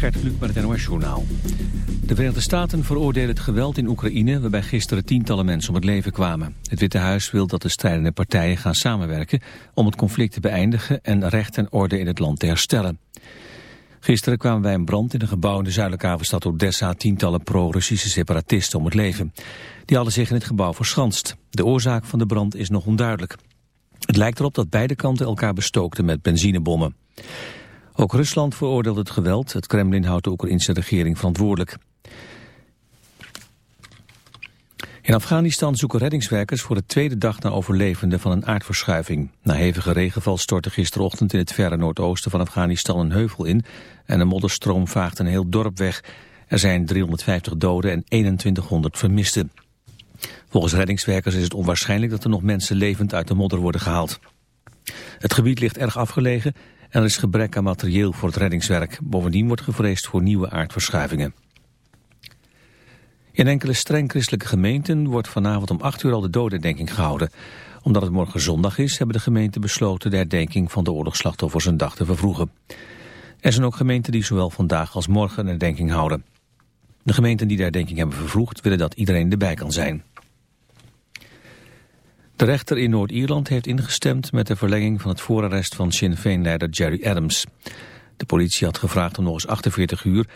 Gert Kluk met het NOS Journaal. De Verenigde Staten veroordelen het geweld in Oekraïne... waarbij gisteren tientallen mensen om het leven kwamen. Het Witte Huis wil dat de strijdende partijen gaan samenwerken... om het conflict te beëindigen en recht en orde in het land te herstellen. Gisteren kwamen bij een brand in een gebouw in de zuidelijke havenstad Odessa... tientallen pro-Russische separatisten om het leven. Die hadden zich in het gebouw verschanst. De oorzaak van de brand is nog onduidelijk. Het lijkt erop dat beide kanten elkaar bestookten met benzinebommen. Ook Rusland veroordeelt het geweld. Het Kremlin houdt de Oekraïnse regering verantwoordelijk. In Afghanistan zoeken reddingswerkers voor de tweede dag naar overlevenden van een aardverschuiving. Na hevige regenval stortte gisterochtend in het verre noordoosten van Afghanistan een heuvel in en een modderstroom vaagt een heel dorp weg. Er zijn 350 doden en 2100 vermisten. Volgens reddingswerkers is het onwaarschijnlijk dat er nog mensen levend uit de modder worden gehaald. Het gebied ligt erg afgelegen en er is gebrek aan materieel voor het reddingswerk. Bovendien wordt gevreesd voor nieuwe aardverschuivingen. In enkele streng christelijke gemeenten wordt vanavond om 8 uur al de dodendenking gehouden. Omdat het morgen zondag is, hebben de gemeenten besloten de herdenking van de oorlogsslachtoffers een dag te vervroegen. Er zijn ook gemeenten die zowel vandaag als morgen een herdenking houden. De gemeenten die de herdenking hebben vervroegd willen dat iedereen erbij kan zijn. De rechter in Noord-Ierland heeft ingestemd met de verlenging van het voorarrest van Sinn Féin-leider Jerry Adams. De politie had gevraagd om nog eens 48 uur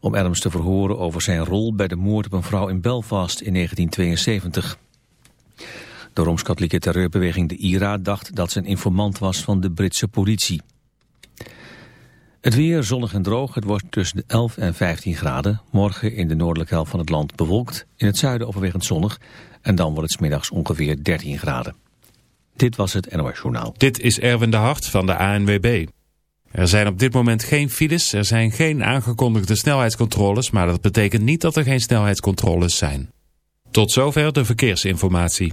om Adams te verhoren over zijn rol bij de moord op een vrouw in Belfast in 1972. De Rooms-Katholieke terreurbeweging de IRA dacht dat ze een informant was van de Britse politie. Het weer zonnig en droog. Het wordt tussen de 11 en 15 graden. Morgen in de noordelijke helft van het land bewolkt. In het zuiden overwegend zonnig. En dan wordt het smiddags ongeveer 13 graden. Dit was het NOS Journaal. Dit is Erwin de Hart van de ANWB. Er zijn op dit moment geen files, er zijn geen aangekondigde snelheidscontroles, maar dat betekent niet dat er geen snelheidscontroles zijn. Tot zover de verkeersinformatie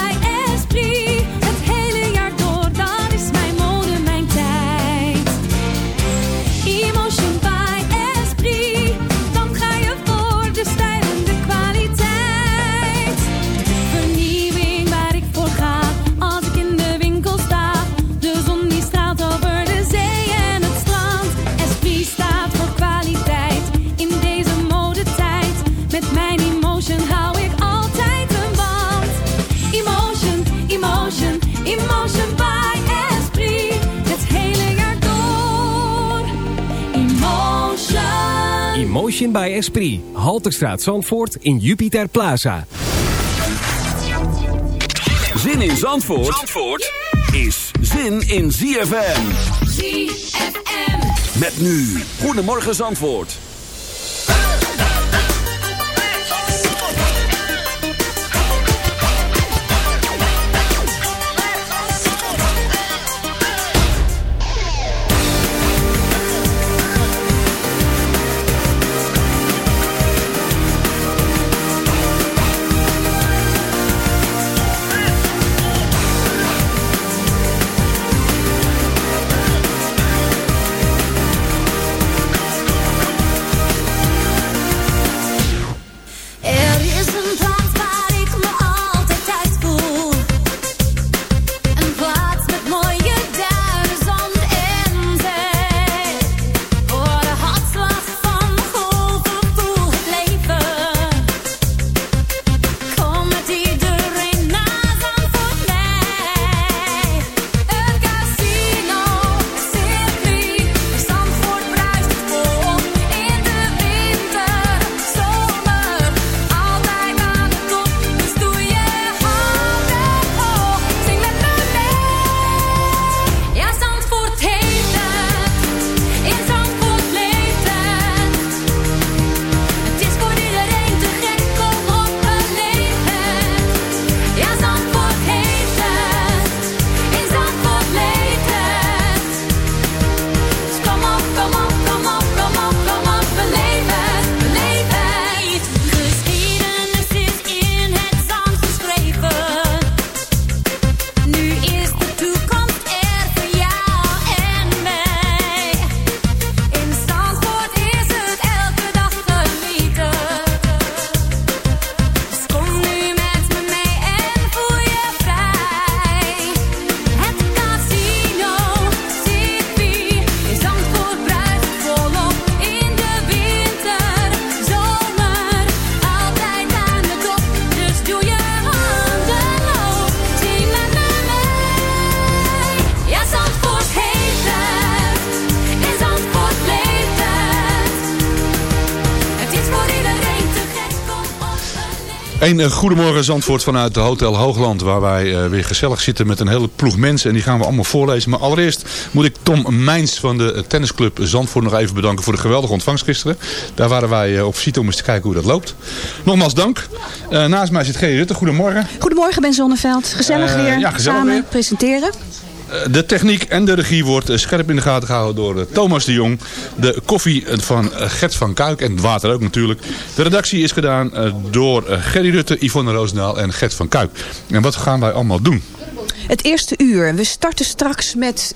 Motion by Esprit. Halterstraat Zandvoort in Jupiter Plaza. Zin in Zandvoort, Zandvoort is zin in ZFM. ZFM. Met nu. Goedemorgen Zandvoort. Een eh, goedemorgen Zandvoort vanuit de Hotel Hoogland. Waar wij eh, weer gezellig zitten met een hele ploeg mensen. En die gaan we allemaal voorlezen. Maar allereerst moet ik Tom Mijns van de eh, tennisclub Zandvoort nog even bedanken voor de geweldige ontvangst gisteren. Daar waren wij op visite om eens te kijken hoe dat loopt. Nogmaals dank. Naast mij zit G. Rutte. Goedemorgen. Goedemorgen Ben Zonneveld. Gezellig weer ja, gezellig samen weer. presenteren. Eh, De techniek en de regie wordt eh, scherp in de gaten gehouden door eh, Thomas de Jong. De koffie van Gert van Kuik en het water ook natuurlijk. De redactie is gedaan door Gerry Rutte, Yvonne Roosendaal en Gert van Kuik. En wat gaan wij allemaal doen? Het eerste uur. We starten straks met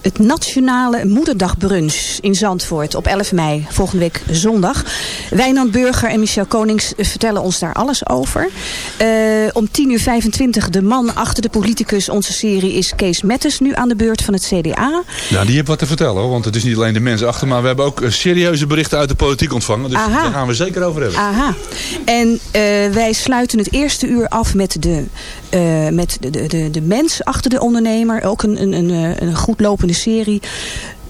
het Nationale Moederdagbrunch in Zandvoort op 11 mei, volgende week zondag. Wijnand Burger en Michel Konings vertellen ons daar alles over. Eh, om 10 uur 25 de man achter de politicus. Onze serie is Kees Mettes nu aan de beurt van het CDA. Ja, die heeft wat te vertellen hoor. Want het is niet alleen de mensen achter. Maar we hebben ook eh, serieuze berichten uit de politiek ontvangen. Dus Aha. daar gaan we zeker over hebben. Aha. En eh, wij sluiten het eerste uur af met de, eh, met de, de, de, de mens achter de ondernemer. Ook een, een, een, eh, een goed lopende serie.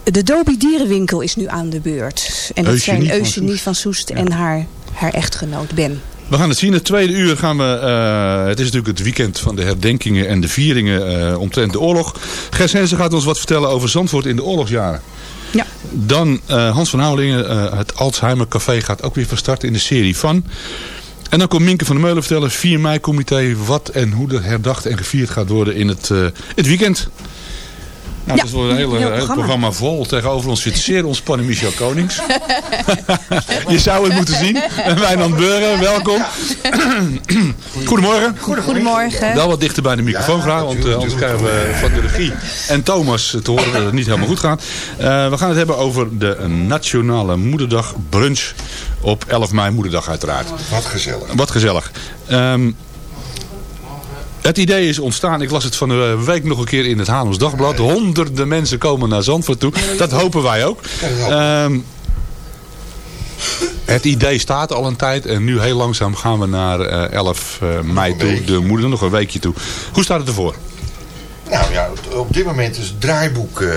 De Dobie Dierenwinkel is nu aan de beurt. En dat Eugenie zijn van Eugenie van Soest en haar, haar echtgenoot Ben. We gaan het zien. Het tweede uur gaan we... eh, het is natuurlijk het weekend van de herdenkingen en de vieringen omtrent de oorlog. Gers Hensen gaat ons wat vertellen over Zandvoort in de oorlogsjaren. Ja. Dan Hans van Houwelingen. het Alzheimer Café gaat ook weer van start in de serie van. En dan komt Minke van der Meulen vertellen. 4 mei comité. Wat en hoe er herdacht en gevierd gaat worden in het, eh, het weekend. Nou, Ja, dat is wel een hele, heel programma. programma. vol. Tegenover ons zit zeer ontspannen Michel Konings. Je zou het moeten zien. En Wijnand Beuren, welkom. Goedemorgen. Goedemorgen. Wel wat dichter bij de microfoon graag, want eh, anders krijgen we van de regie en Thomas te horen dat het niet helemaal goed gaat. Eh, we gaan het hebben over de Nationale Moederdag Brunch op 11 mei, Moederdag uiteraard. Wat gezellig. Wat gezellig. Ehm, het idee is ontstaan, ik las het van de week nog een keer in het Haarlems Dagblad. Honderden mensen komen naar Zandvoort toe. Dat hopen wij ook. Ehm, het idee staat al een tijd en nu heel langzaam gaan we naar eh, 11 eh, mei toe. De moeder nog een weekje toe. Hoe staat het ervoor? Nou ja, op dit moment is het draaiboek, eh,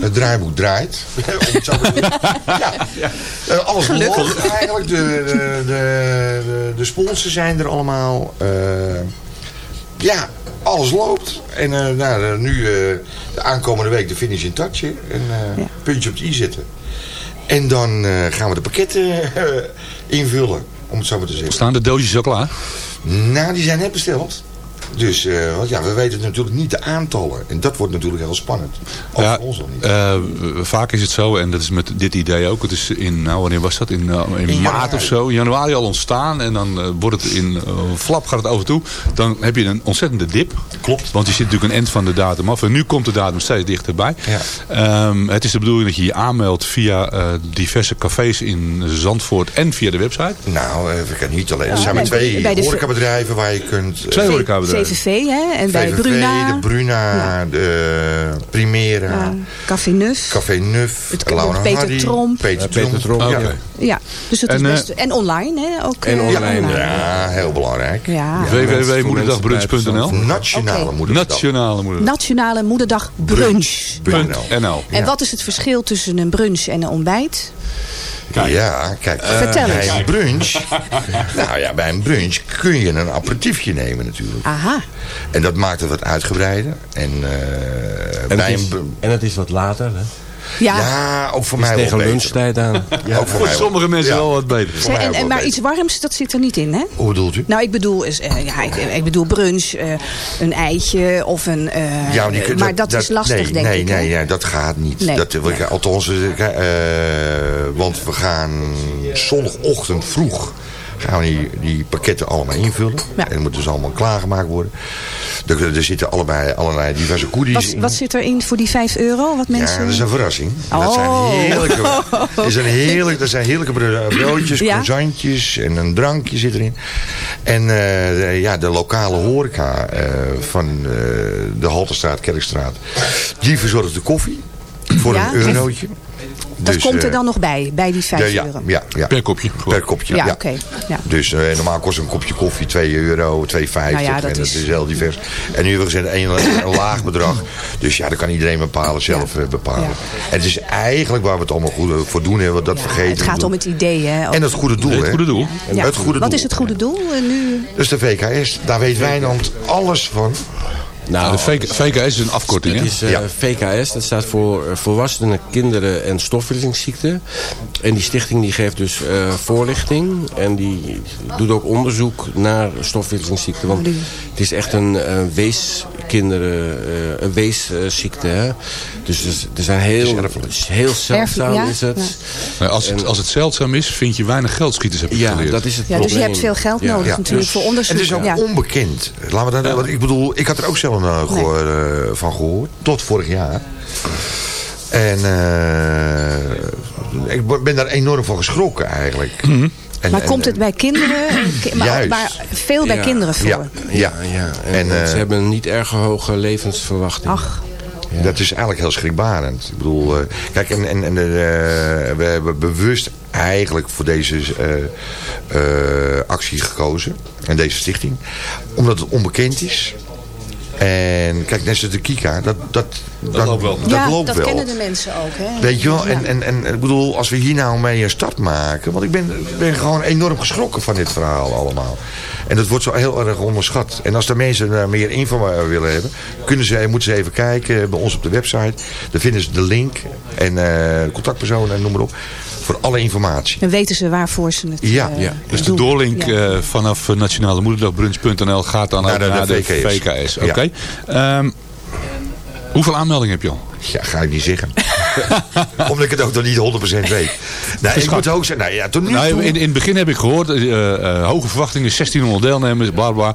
het draaiboek draait. Om het zo ja. Eh, alles Gelukkig. eigenlijk. De, de, de, de, de sponsors zijn er allemaal. Eh, ja, alles loopt. En eh, nou, eh, nu eh, de aankomende week de finish in touch. hè. En eh, puntje op de i zetten. En dan eh, gaan we de pakketten invullen. Om het zo maar te zeggen. Staan de doosjes al klaar? Nou, die zijn net besteld. Dus, eh, want ja, we weten natuurlijk niet de aantallen. En dat wordt natuurlijk heel spannend. Ook Ja, voor ons al niet. eh, vaak is het zo, en dat is met dit idee ook. Het is in, nou wanneer was dat? In, eh, in, In maart of zo. In januari al ontstaan. En dan wordt het in flap gaat het over toe. Dan heb je een ontzettende dip. Klopt. Want je zit natuurlijk een end van de datum af. En nu komt de datum steeds dichterbij. Ja. Ehm, het is de bedoeling dat je je aanmeldt via diverse cafés in Zandvoort en via de website. Nou, even kijken, niet alleen. Er zijn maar twee horecabedrijven waar je kunt... Twee horecabedrijven. CVV hè, en bij VVV, Bruna. de Bruna, de Primera, Ja, Café Nuf. Café Nuf, Het- Laura Peter Hardy, Tromp. Peter Peter Tromp. Tromp, Ja. Dus het En, is eh, best... En online, hè? Ook, En eh, online, Ja, heel belangrijk. Ja. www.moederdagbrunch.nl Nationale Oké. moederdag. Nationale moeder. Nationale Moederdag Brunch. .nl. En wat is het verschil tussen een brunch en een ontbijt? Ja, kijk. Vertel bij een brunch. nou ja, bij een brunch kun je een aperitiefje nemen natuurlijk. Aha. En dat maakt het wat uitgebreider. En, eh, En, bij het is, een... en het is wat later. Hè? Ja. Ja, ook voor mij wel tegen lunchtijd aan. Ja, ook voor Voor mij wel. sommige mensen Ja. wel wat beter. En, en maar beter. iets warms, dat zit er niet in, hè? Hoe bedoelt u? Nou, ik bedoel, is, eh, ja, ik, ik bedoel brunch, eh, een eitje of een... eh, Ja, kun- maar dat, is lastig, nee, denk nee, ik. Nee, nee, dat gaat niet. Nee, dat, wil ik- nee. Althans, want we gaan zondagochtend vroeg gaan we die, die pakketten allemaal invullen. Ja. En dat moet dus allemaal klaargemaakt worden. Er, er zitten allebei, allerlei diverse koedies Wat, in. wat zit erin voor die 5 euro? Wat mensen... Ja, dat is een verrassing. Dat zijn Oh. heerlijke, dat zijn heerlijk, dat zijn heerlijke bro- broodjes, Ja. croissantjes en een drankje zit erin. En eh, de, ja, de lokale horeca eh, van eh, de Halterstraat, Kerkstraat, die verzorgt de koffie voor Ja, een eurotje. Dat Dus, komt er eh, dan nog bij, bij die 5 ja, ja, euro? ja, ja. Per kopje. Per kopje, Ja, ja. oké. Ja. Dus eh, normaal kost een kopje koffie 2 euro, 2,50. Nou ja, dat en dat is- is heel divers. En nu is het een, een laag bedrag. Dus ja, dat kan iedereen bepalen, zelf eh, bepalen. Ja. En het is eigenlijk waar we het allemaal goed voor doen. Hè, want dat vergeten Het we. gaat om het idee, hè? En het goede doel. Het hè? goede doel. Ja. Het goede Wat doel. is het goede doel nu? Dus de VKS, daar weet Wijnand alles van. Nou, de VK VKS is een afkorting, Het hè? is eh, Ja. VKS, dat staat voor eh, Volwassenen, Kinderen en Stofwisselingsziekten. En die stichting die geeft dus eh, voorlichting en die doet ook onderzoek naar stofwisselingsziekten. Want het is echt een eh, weeskinderen, eh, een weesziekte. hè. Dus er- er zijn heel, heel zeldzaam ja? is het. Ja. Nou, als, het, als het zeldzaam is, vind je weinig geldschieters, heb ik Ja, geleerd. dat is het Ja, probleem. dus je hebt veel geld nodig Ja. natuurlijk voor En onderzoek. het is ook ja. onbekend. Laten we dat, want ik bedoel, ik had er ook zelf uh, gehoor, eh, van gehoord. Tot vorig jaar. En eh, ik ben daar enorm van geschrokken eigenlijk. En- maar en- komt het bij kinderen? Ki- Maar, Juist. maar veel bij Ja. kinderen voor. Ja, ja. Ja, en, En, eh, eh, ze hebben een niet erg hoge levensverwachting. Ach, Dat is eigenlijk heel schrikbarend. Ik bedoel, eh, kijk, en, en, en eh, we hebben bewust eigenlijk voor deze eh, eh, actie gekozen. En deze stichting. Omdat het onbekend is. En kijk, net zoals de Kika, dat, dat, dat, loopt wel. Dat ja, loopt dat wel. kennen de mensen ook. Hè? Weet je wel, Ja. en, en, en ik bedoel, als we hier nou mee een start maken... want ik ben, ben gewoon enorm geschrokken van dit verhaal allemaal. En dat wordt zo heel erg onderschat. En als de mensen daar meer info willen hebben... Kunnen ze, moeten ze even kijken bij ons op de website. Daar vinden ze de link en eh contactpersoon en noem maar op. Voor alle informatie. Dan weten ze waarvoor ze het Ja, eh, ja. Dus de doorlink Ja. eh, vanaf nationale moederdagbrunch.nl gaat dan Naar ook de- naar de de VKS. VKS. Ja. Oké. Ehm, hoeveel aanmeldingen heb je al? Ja, ga ik niet zeggen. Omdat ik het ook nog niet 100% weet. Nou, ik moet ook zeggen, nou ja, tot nu Nou, toe... in, in het begin heb ik gehoord, eh, eh, hoge verwachtingen, 1600 deelnemers, bla bla.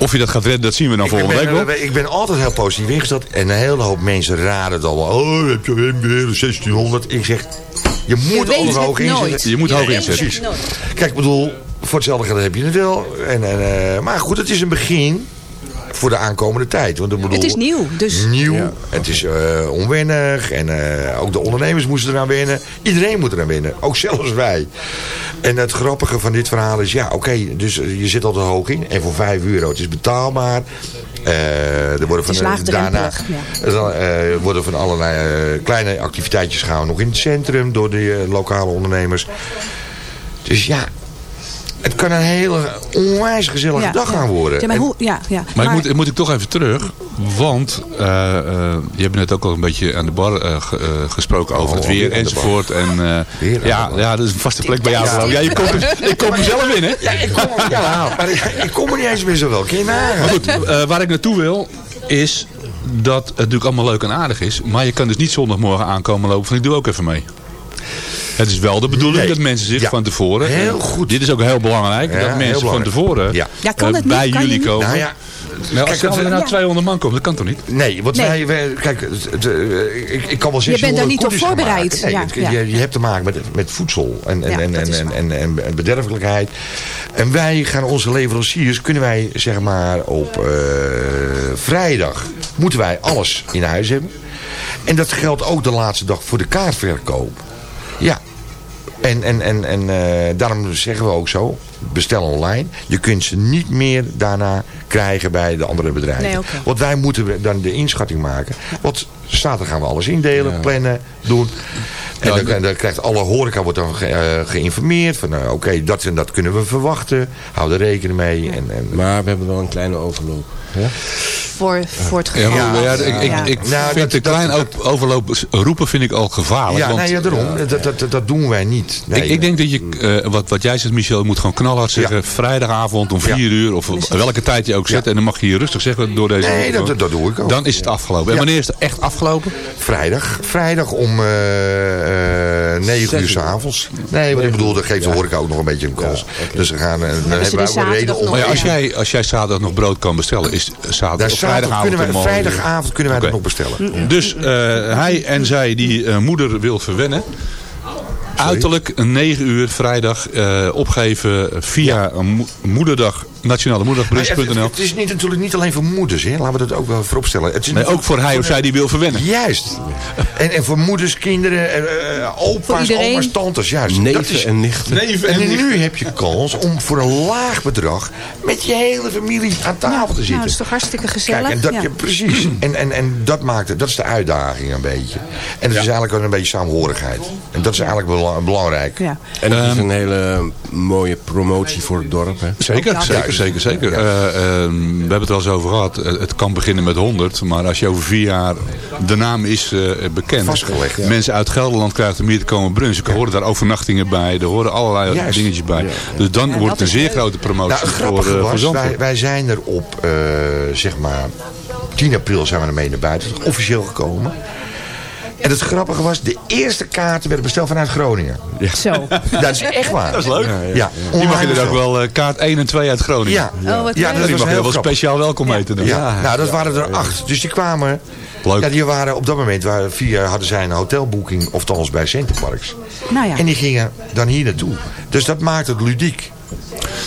Of je dat gaat redden, dat zien we dan Ik volgende ben, week wel. ik ben altijd heel positief ingesteld. En een hele hoop mensen raden het al wel. Oh, heb je weer 1600. Ik zeg, je moet hoog nooit. inzetten. Je moet Je hoog inzetten. Kijk, ik bedoel, voor hetzelfde geld heb je het wel. En, en, eh, maar goed, het is een begin voor de aankomende tijd. Want ik bedoel, Het is nieuw, dus Nieuw, het is eh, onwennig en eh, ook de ondernemers moesten eraan wennen. Iedereen moet eraan wennen, ook zelfs wij. En het grappige van dit verhaal is, ja oké, dus eh, je zit al te hoog in. En voor 5 euro, het is betaalbaar. Eh, er worden van, laagdrempelig, daarna ja. eh, worden van allerlei kleine activiteitjes gaan nog in het centrum door de lokale ondernemers. Dus ja, het kan een hele onwijs gezellige ja, dag ja. gaan worden. Ja, maar En- hoe, ja, ja. Maar, ik moet, moet ik toch even terug, want eh, eh, je hebt net ook al een beetje aan de bar eh, ge- gesproken over Oh, het weer weer enzovoort. En, eh, Weer ja, ja, dat is een vaste plek bij jou. Ja. je komt ik kom er zelf in, hè? Ja, ik kom, ja, maar ik, ik kom er niet eens meer zo wel. Kun. Maar goed, waar ik naartoe wil, is dat het natuurlijk allemaal leuk en aardig is. Maar je kan dus niet zondagmorgen aankomen lopen van ik doe ook even mee. Het is wel de bedoeling Nee. dat mensen zich Ja. van tevoren... Heel goed. Dit is ook heel belangrijk. Ja, dat mensen van tevoren Ja. Ja, kan eh, het niet? bij Kan je jullie niet? komen. Nou ja, Nou, als Kijk, er nou ja. 200 man komt, dat kan toch niet? Nee, want Nee. Wij, wij- kijk, het, eh, ik, ik kan wel zeggen... bent daar niet op voorbereid. Nee, Ja, het- ja. Je, je hebt te maken met, met voedsel en, en, Ja, en, en, en, en, en bederfelijkheid. En wij gaan onze leveranciers, kunnen wij zeg maar op eh, vrijdag, moeten wij alles in huis hebben. En dat geldt ook de laatste dag voor de kaartverkoop. Ja, en, en, en, en eh, daarom zeggen we ook zo, bestel online. Je kunt ze niet meer daarna krijgen bij de andere bedrijven. Nee, oké. Want wij moeten dan de inschatting maken. Want zaterdag gaan we alles indelen, plannen, doen. En Ja, dan, dan, dan krijgt alle horeca wordt dan ge- eh, geïnformeerd. Van nou, oké, dat en dat kunnen we verwachten. Hou er rekening mee. En, en, Maar we hebben wel een kleine overloop. Ja? voor, voor het Ja, geval. maar, ja, ik, ik, Ja. ik Nou, vind dat- de klein dat- overloop roepen vind ik al gevaarlijk. ja, want, nee, ja, daarom. Dat, dat, dat, dat doen wij niet. Nee, ik, ik denk dat je, eh, wat, wat jij zegt Michel, je moet gewoon knalhard zeggen. Ja. Vrijdagavond om Ja. 4 uur of welke tijd je ook zet. En dan mag je hier rustig zeggen door deze... Nee, dat, dat, dat doe ik ook. Dan is het afgelopen. En Ja. wanneer is het echt afgelopen? Vrijdag. Vrijdag om eh eh 9 uur s'avonds. Nee, wat ik bedoel, dat geeft de horeca ook nog een beetje een kans. Dus we gaan, eh, dan hebben ze wij dus ook een reden om... Maar ja, als, ja. jij, als jij zaterdag nog brood kan bestellen, is zaterdag of zaterdag vrijdagavond kunnen wij, vrijdagavond kunnen wij dat nog bestellen. Dus eh, hij en zij die eh, moeder wil verwennen. Uiterlijk een 9 uur vrijdag eh, opgeven via een mo- moederdag Nationale Maar het, is niet, natuurlijk niet alleen voor moeders, hè? laten we dat ook wel vooropstellen. Het is Nee, ook voor hij of zij die wil verwennen. Juist. En, en voor moeders, kinderen, Voor opa's, oma's, tantes. Juist. Neven Dat is, en nichten. Neven en nu heb je kans om voor een laag bedrag met je hele familie aan tafel te Nou, zitten. dat is toch hartstikke gezellig. Kijk, en dat, ja. ja, precies. En, en, en dat maakt het, dat is de uitdaging een beetje. En het is eigenlijk wel een beetje saamhorigheid. En dat is eigenlijk bela- belangrijk. Ja. En het is een hele mooie promotie voor het dorp. Hè? Zeker, Ja. Zeker, zeker, zeker. Eh, eh, we hebben het al eens over gehad. Eh, het kan beginnen met 100, maar als je over vier jaar de naam is eh, bekend. Vastgelegd, ja. Mensen uit Gelderland krijgen om hier te komen brunchen. Er horen daar overnachtingen bij, er horen allerlei Juist. dingetjes bij. Dus dan Ja, wordt het een zeer grote promotie Nou, voor, was, wij, wij zijn er op, eh, zeg maar, 10 april zijn we ermee naar buiten, officieel gekomen. En het grappige was, de eerste kaarten werden besteld vanuit Groningen. Zo. Dat is echt waar. Dat is leuk. Ja, Die mag je er ook wel eh, kaart 1 en 2 uit Groningen. Ja, Oh, wat ja dat die was mag je heel wel grappig. speciaal welkom heten dan. Ja, nou dat waren er acht. Dus die kwamen... Leuk. Ja, die waren op dat moment, waren vier, hadden zij een hotelboeking, of althans bij Centerparks. Nou ja, En die gingen dan hier naartoe. Dus dat maakt het ludiek.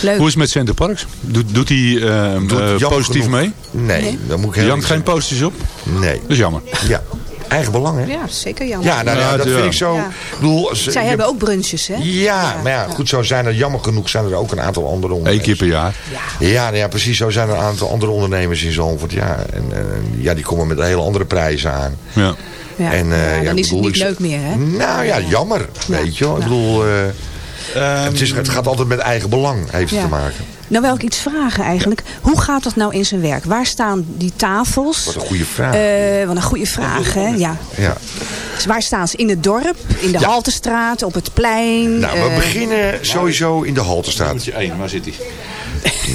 leuk. Hoe is het met Center Parks? Doet, doet hij eh, Doet eh, positief genoeg- mee? Nee, dan moet ik Jankt geen posters op? Nee. Dat is jammer. Ja, eigen belang hè? Ja, zeker jammer. Ja, nou, ja, Ja, dat ja. vind ik zo. Ja. Ik bedoel, als- Zij je- hebben ook brunches, hè? Ja, maar ja, goed, zo zijn er jammer genoeg zijn er ook een aantal andere Eén ondernemers. keer per jaar. Ja, nou ja, precies. Zo zijn er een aantal andere ondernemers in Zandvoort. Ja, en, en ja, die komen met hele andere prijzen aan. Ja. Ja. En, eh, Ja, dan is het niet leuk meer, hè? Nou ja, jammer. Weet je wel. Ik bedoel, eh, het, is, het gaat altijd met eigen belang heeft het te maken. Nou wil ik iets vragen eigenlijk. Hoe gaat dat nou in zijn werk? Waar staan die tafels? Wat een goede vraag. Eh, wat een goede vraag, hè? Ja. ja. Dus waar staan ze? In het dorp? In de Ja. Haltestraat? Op het plein? Nou, we Eh, beginnen sowieso in de Haltestraat. 1, waar zit hij?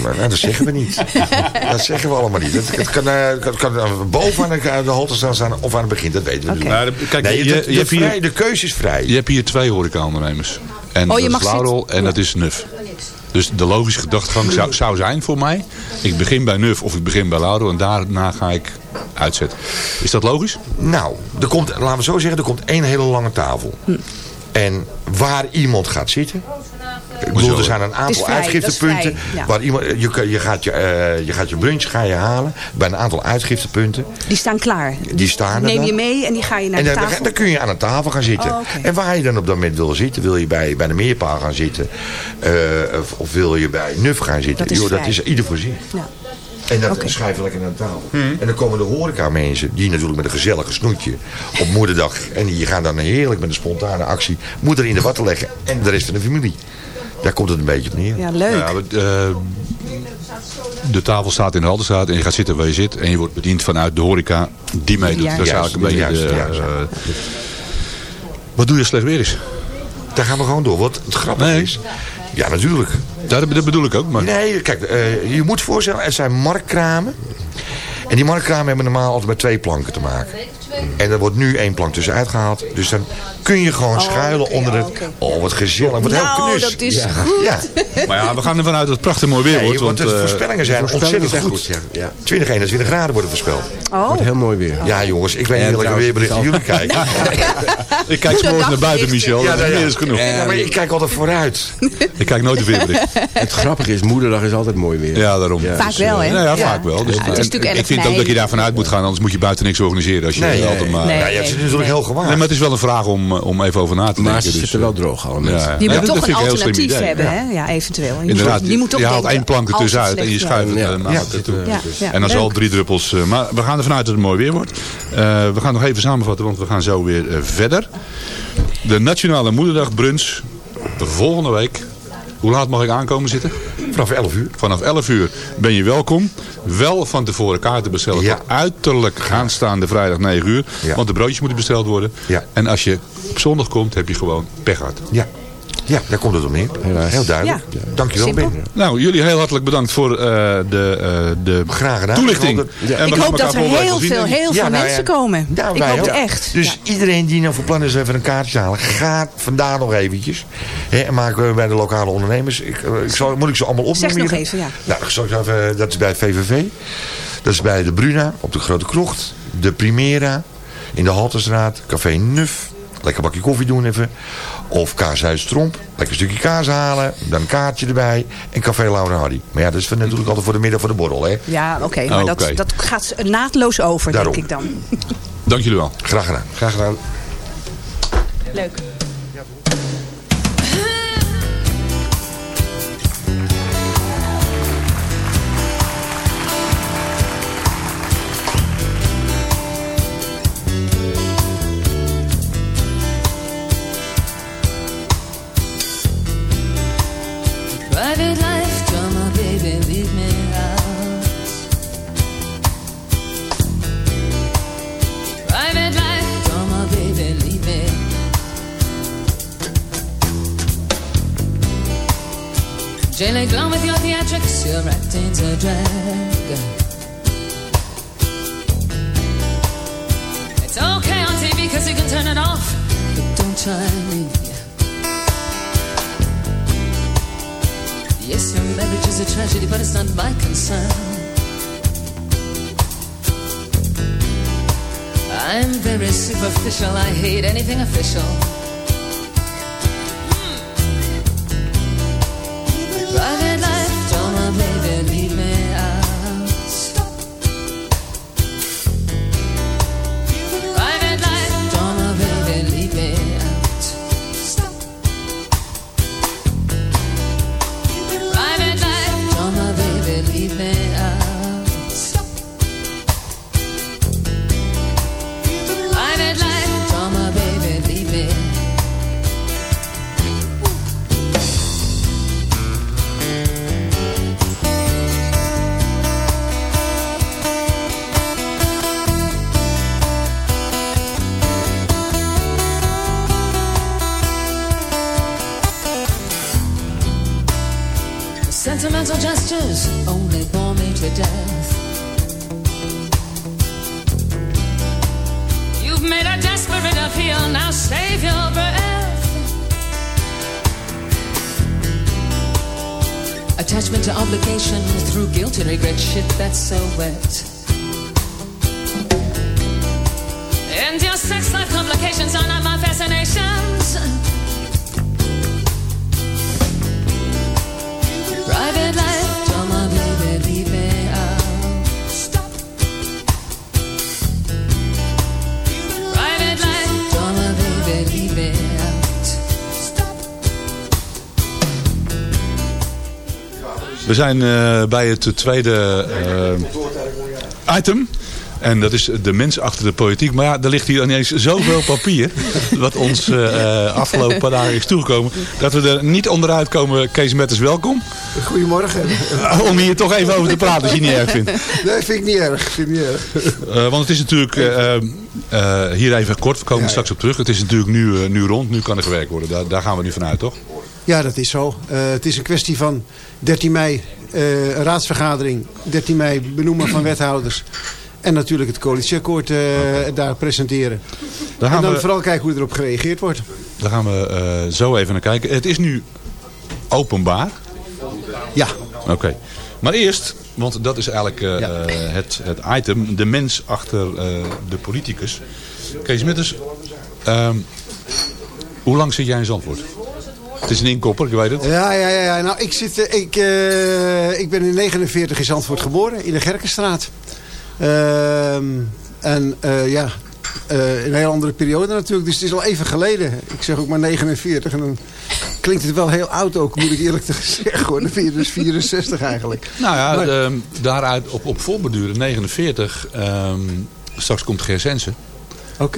Maar nou, dat zeggen we niet. dat zeggen we allemaal niet. Het, het kan, eh, het kan eh, boven aan de, Haltestraat staan of aan het begin. Dat weten we natuurlijk. Nou, kijk, nee, je- de, je de, hebt hier- de keuze is vrij. Je hebt hier twee horecaondernemers. En Oh, je dat mag is Laurel en dat is Nuf. Dus de logische gedachtegang zou, zou zijn voor mij. Ik begin bij Nuf of ik begin bij Laurel en daarna ga ik uitzetten. Is dat logisch? Nou, er komt, laten we zo zeggen, er komt één hele lange tafel. Hm. En waar iemand gaat zitten... Ik bedoel, er zijn een aantal vrij, uitgiftepunten. vrij, ja. waar iemand, je, je, gaat je, eh, je gaat je brunch ga je halen bij een aantal uitgiftepunten. Die staan klaar. Die staan er Neem dan. je mee en die ga je naar En de dan, tafel. dan kun je aan een tafel gaan zitten. Oh. En waar je dan op dat moment wil zitten. Wil je bij, bij de meerpaal gaan zitten. eh, of, of wil je bij Nuf gaan zitten. Dat is dat vrij. is ieder voor zich. Ja. En dat Oké. schrijven we lekker aan de tafel. Hmm. En dan komen de horeca mensen. Die natuurlijk met een gezellige snoetje. Op moederdag. En die gaan dan heerlijk met een spontane actie. Moeder in de watten leggen. En de rest van de familie. Daar komt het een beetje op neer. Ja, leuk. Ja, we- eh, de tafel staat in de Haldenstraat en je gaat zitten waar je zit. En je wordt bediend vanuit de horeca die meedoet. Juist. Dat is eigenlijk een beetje... Juist, de, juist. eh, wat doe je slecht weer is? Daar gaan we gewoon door. Wat het grappige Nee. is. Ja, natuurlijk. Ja, dat, bedoel ik ook. Maar Nee, kijk, eh, je moet voorstellen, er zijn marktkramen. En die marktkramen hebben normaal altijd met twee planken te maken. En er wordt nu één plank tussenuit gehaald. Dus dan kun je gewoon schuilen oké, onder het... Oh, wat gezellig, wat heel Nou, knus. dat is ja. goed. Ja. Maar ja, we gaan ervan uit dat het prachtig mooi weer Nee, wordt. want de eh, voorspellingen zijn voorspellingen ontzettend zijn goed. goed, ja. Ja. 20, 21 graden worden voorspeld. Oh, Wordt heel mooi weer. Ja, jongens, ik weet niet welke weerberichten jullie kijken. ik kijk s'morgens naar buiten, Michel. Ja, dat is ja. meer is genoeg. Ja, maar ik kijk altijd vooruit. Ik kijk nooit de weerbericht. Het grappige is, moederdag is altijd mooi weer. Ja, daarom. Ja. Vaak wel, hè? Nou ja, vaak wel. Dus ik 11 vind ook dat je daarvan uit moet gaan, anders moet je buiten niks organiseren. Als je Nee, ja, het is natuurlijk heel gewaar. Nee, maar het is wel een vraag om, eh, om even over na te denken. Maar ze dus, zitten wel droog allemaal. ja. je moet toch een alternatief hebben, hè? Ja, eventueel. Je Inderdaad, moet, je moet toch je haalt één plank als het ertussenuit en je schuift het eh, toe. En dan zal drie druppels. eh, maar we gaan ervan uit dat het mooi weer wordt. Eh, we gaan nog even samenvatten, want we gaan zo weer verder. De Nationale Moederdag Brunch. Volgende week. Hoe laat mag ik aankomen zitten? Vanaf 11 uur. Vanaf 11 uur ben je welkom. Wel van tevoren kaarten bestellen. Ja. Uiterlijk aanstaande vrijdag 9 uur. Ja. Want de broodjes moeten besteld worden. Ja. En als je op zondag komt, heb je gewoon pech gehad. Ja. Ja, daar komt het neer. Helaas. Heel duidelijk. Ja. Dankjewel, Simpel. Ben. Nou, jullie heel hartelijk bedankt voor eh, de, eh, de Graag gedaan. toelichting. Ik hoop dat- En Ik hoop dat er heel wel veel, heel Ja, veel nou mensen ja. komen. Nou, ik hoop ook. het echt. Dus Ja. iedereen die nou van plan is even een kaartje halen, ga vandaag nog eventjes. Hè, en maken we bij de lokale ondernemers. Ik, eh, ik zal, moet ik ze allemaal opnoemen? Zeg nog even, ja. Nou, ik zal ik even, dat is bij het VVV. Dat is bij de Bruna op de Grote Krocht. De Primera in de Halterstraat. Café Nuf. Lekker bakje koffie doen even. Of kaas uit Stromp, lekker stukje kaas halen, dan een kaartje erbij. En café Laura Hardy. Maar ja, dat is natuurlijk altijd voor de middag voor de borrel, hè. Ja, oké. maar Oké. Dat, dat gaat naadloos over, Daarom. denk ik dan. Dank jullie wel. Graag gedaan. Graag gedaan. Leuk. Jaylee, gone with your theatrics, your acting's a drag. It's okay on TV cause you can turn it off, but don't try me. Yes, your marriage is a tragedy, but it's not my concern. I'm very superficial, I hate anything official. We zijn eh, bij het tweede eh, item. En dat is de mens achter de politiek. Maar ja, er ligt hier ineens zoveel papier. wat ons eh, eh, afgelopen paar dagen is toegekomen. Dat we er niet onderuit komen. Kees Metters, welkom. Goedemorgen. Om hier toch even over te praten als je het niet erg vindt. Nee, vind ik niet erg. Vind ik niet erg. Eh, want het is natuurlijk, eh, eh, hier even kort, we komen straks op terug. Het is natuurlijk nu, nu rond, nu kan er gewerkt worden. Daar, daar gaan we nu vanuit, toch? Ja, dat is zo. Eh, het is een kwestie van 13 mei eh, raadsvergadering. 13 mei benoemen van wethouders. En natuurlijk het coalitieakkoord eh, daar presenteren. Daar gaan en dan we- vooral kijken hoe erop gereageerd wordt. Daar gaan we eh, zo even naar kijken. Het is nu openbaar. Ja. Oké. Maar eerst, want dat is eigenlijk eh, het, het item. De mens achter de politicus. Kees Mitters, ehm, hoe lang zit jij in Zandvoort? Het is een inkopper, ik weet het. Ja, ja, ja. Nou, ik, zit, ik, ik ben in 49 in Zandvoort geboren, in de Gerkenstraat. Ehm, en eh, ja, eh, een heel andere periode natuurlijk. Dus het is al even geleden. Ik zeg ook maar 49. En dan klinkt het wel heel oud ook, moet ik eerlijk zeggen. Hoor. Dan dus 64 eigenlijk. Nou ja, Maar- ehm, daaruit op, op voorbeduren, 49. ehm, straks komt Ger Sensen.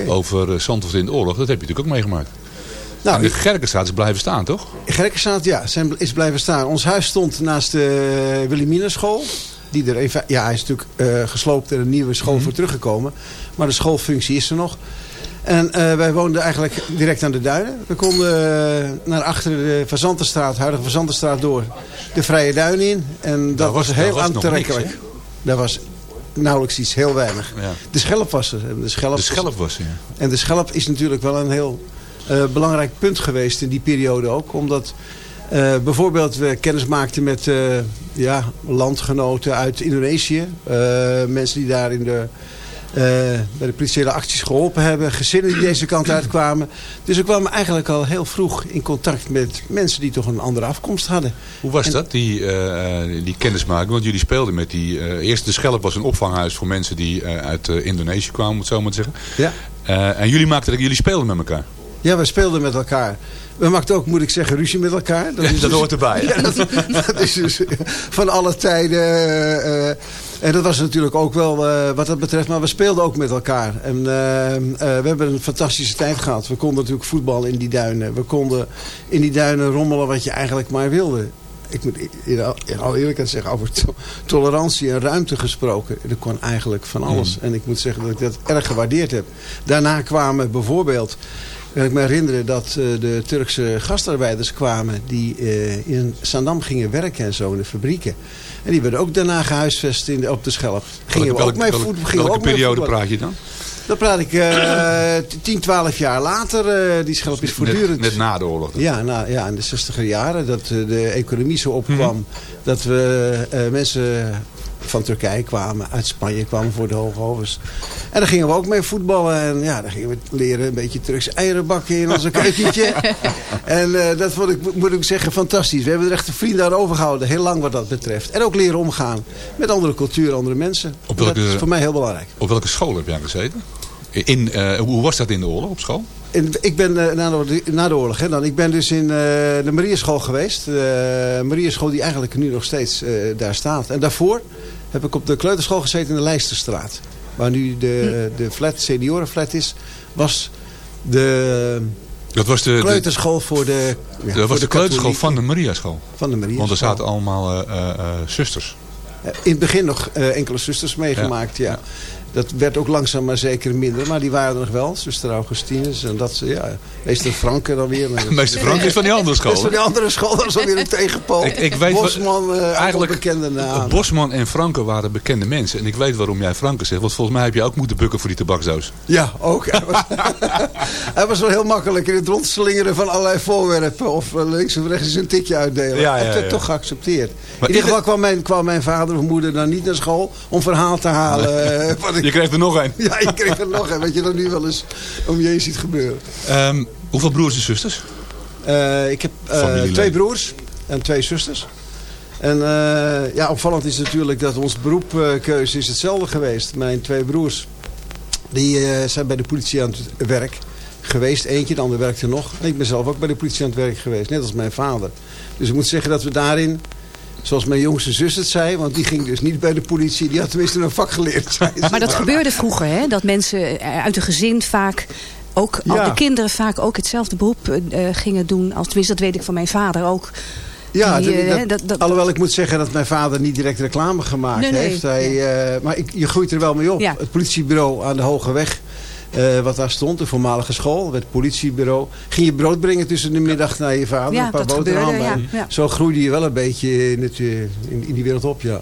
Over uh, Zandvoort in de oorlog. Dat heb je natuurlijk ook meegemaakt. Nou, en de Gerkenstraat is blijven staan, toch? Gerkenstraat, ja, is blijven staan. Ons huis stond naast de Wilhelminenschool. Die er even, ja, hij is natuurlijk eh, gesloopt en een nieuwe school voor teruggekomen. Maar de schoolfunctie is er nog. En eh, wij woonden eigenlijk direct aan de duinen. We konden eh, naar achter de Fazantenstraat, huidige Fazantenstraat door, de Vrije Duin in. En dat was- heel aantrekkelijk. niks, Daar was nauwelijks iets, heel weinig. Ja. De schelp was er. En De schelp, De schelp was er, ja. En de schelp is natuurlijk wel een heel belangrijk punt geweest in die periode ook. Omdat eh, bijvoorbeeld we kennis maakten met eh, ja, landgenoten uit Indonesië. Eh, mensen die daar in de bij de politiële acties geholpen hebben. Gezinnen die deze kant uitkwamen. Dus ik kwam eigenlijk al heel vroeg in contact met mensen die toch een andere afkomst hadden. Hoe was En- dat, die, die kennismaking? Want jullie speelden met die... eerst de Schelp was een opvanghuis voor mensen die uit Indonesië kwamen, om het zo maar zeggen. Ja. En jullie, maakten, jullie speelden met elkaar. Ja, we speelden met elkaar. We maakten ook, moet ik zeggen, ruzie met elkaar. Dat hoort erbij, Ja, dat, dat is dus van alle tijden. eh, eh, en dat was natuurlijk ook wel eh, wat dat betreft. Maar we speelden ook met elkaar. En we hebben een fantastische tijd gehad. We konden natuurlijk voetballen in die duinen. We konden in die duinen rommelen wat je eigenlijk maar wilde. Ik moet in al- in alle eerlijkheid zeggen, over to- tolerantie en ruimte gesproken. Er kon eigenlijk van alles. En ik moet zeggen dat ik dat erg gewaardeerd heb. Daarna kwamen bijvoorbeeld... Kan ik me herinneren dat eh, de Turkse gastarbeiders kwamen... die eh, in Sandam gingen werken en zo in de fabrieken. En die werden ook daarna gehuisvest in de, op de Schelp. Gingen we ook mee welke, voet- welke ook mee periode praat je dan? Dan praat ik eh 10, 12 jaar later. eh, die Schelp is voortdurend... Net, net na de oorlog. dan. Ja, nou, ja, in de 60 jaren. Dat de economie zo opkwam. Dat we mensen van Turkije kwamen, uit Spanje kwamen voor de hoogovens. En daar gingen we ook mee voetballen. En ja, dan gingen we leren een beetje Turks eieren bakken in onze keukentje. en eh, dat vond ik, moet ik zeggen, fantastisch. We hebben er echt een vrienden aan overgehouden. Heel lang wat dat betreft. En ook leren omgaan met andere culturen, andere mensen. Op dat is voor mij heel belangrijk. Op welke school heb jij gezeten? In, eh, hoe was dat in de oorlog op school? In- ik ben eh, na, de, oorlog- na de oorlog, hè, dan. Ik ben dus in eh, de Marieschool geweest. De Marieschool die eigenlijk nu nog steeds eh, daar staat. En daarvoor heb ik op de kleuterschool gezeten in de Leijsterstraat. Waar nu de, de flat, seniorenflat is, was de Dat was de, kleuterschool voor de ja, dat voor was de kleuterschool van de Mariaschool. Van de Marieschool. Want er zaten allemaal eh, eh, eh, zusters. In het begin nog eh, enkele zusters meegemaakt, ja. Dat werd ook langzaam maar zeker minder. Maar die waren er nog wel. Zuster Augustinus en dat, ja. Meester Franke dan weer. Meester Frank is van die andere school, is van die andere school. Dat is alweer een tegenpool. Ik, ik weet wat- Bosman, eh, eigenlijk bekende naam. Bosman en Franke waren bekende mensen. En ik weet waarom jij Franke zegt. Want volgens mij heb je ook moeten bukken voor die tabaksdoos. Ja, ook. Hij was, hij was wel heel makkelijk in het rondslingeren van allerlei voorwerpen. Of eh, links of rechts een tikje uitdelen. Ja, ja, werd ja. toch geaccepteerd. Maar in ieder geval kwam mijn, kwam mijn vader of moeder dan niet naar school om verhaal te halen. eh, ik- Je kreeg er nog een. Ja, je kreeg er nog een. Wat je dan nu wel eens om je heen ziet gebeuren. Ehm, hoeveel broers en zusters? Eh, ik heb eh, twee broers en twee zusters. En eh, ja, opvallend is natuurlijk dat onze beroepkeuze is hetzelfde geweest. Mijn twee broers die, zijn bij de politie aan het werk geweest. Eentje, de ander werkte nog. En ik ben zelf ook bij de politie aan het werk geweest. Net als mijn vader. Dus ik moet zeggen dat we daarin... Zoals mijn jongste zus het zei, want die ging dus niet bij de politie. Die had tenminste een vak geleerd. Maar dat gebeurde vroeger, hè? Dat mensen eh, uit een gezin vaak... Ook al de kinderen vaak ook hetzelfde beroep eh, gingen doen. Als, tenminste, dat weet ik van mijn vader ook. Ja, Die, dat- eh, alhoewel ik moet zeggen dat mijn vader niet direct reclame gemaakt Nee, nee, heeft. Hij, eh, maar ik, je groeit er wel mee op. Ja. Het politiebureau aan de Hoge Weg, eh, wat daar stond, de voormalige school, het politiebureau. Ging je brood brengen tussen de middag naar je vader, Ja, een paar boterhammen. ja, ja. Zo groeide je wel een beetje in, het, eh, in, in die wereld op, ja.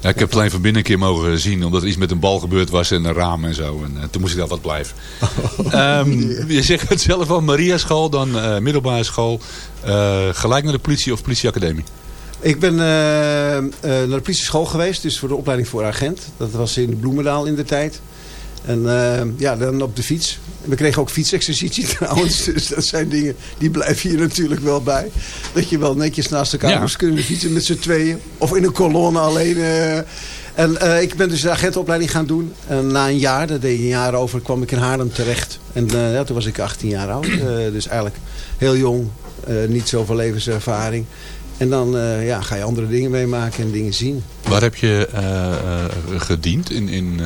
Ja, ik heb het alleen van binnen een keer mogen zien. Omdat er iets met een bal gebeurd was en een raam en zo. En eh, toen moest ik daar wat blijven. Ehm, je zegt het zelf al. Maria school, dan eh, middelbare school. eh, gelijk naar de politie of politieacademie. Ik ben naar de politieschool geweest, dus voor de opleiding voor agent. Dat was in Bloemendaal in de tijd. En eh, ja, dan op de fiets. We kregen ook fietsexercitie trouwens. Dus dat zijn dingen, die blijven hier natuurlijk wel bij. Dat je wel netjes naast elkaar Ja. moest kunnen fietsen met z'n tweeën. Of in een kolonne alleen. eh. En eh, ik ben dus de agentopleiding gaan doen. En na een jaar, daar deed ik een jaar over, kwam ik in Haarlem terecht. En ja, toen was ik 18 jaar oud. Dus eigenlijk heel jong. niet zoveel levenservaring. En dan eh, ja, ga je andere dingen meemaken en dingen zien. Waar heb je eh, gediend? In, in,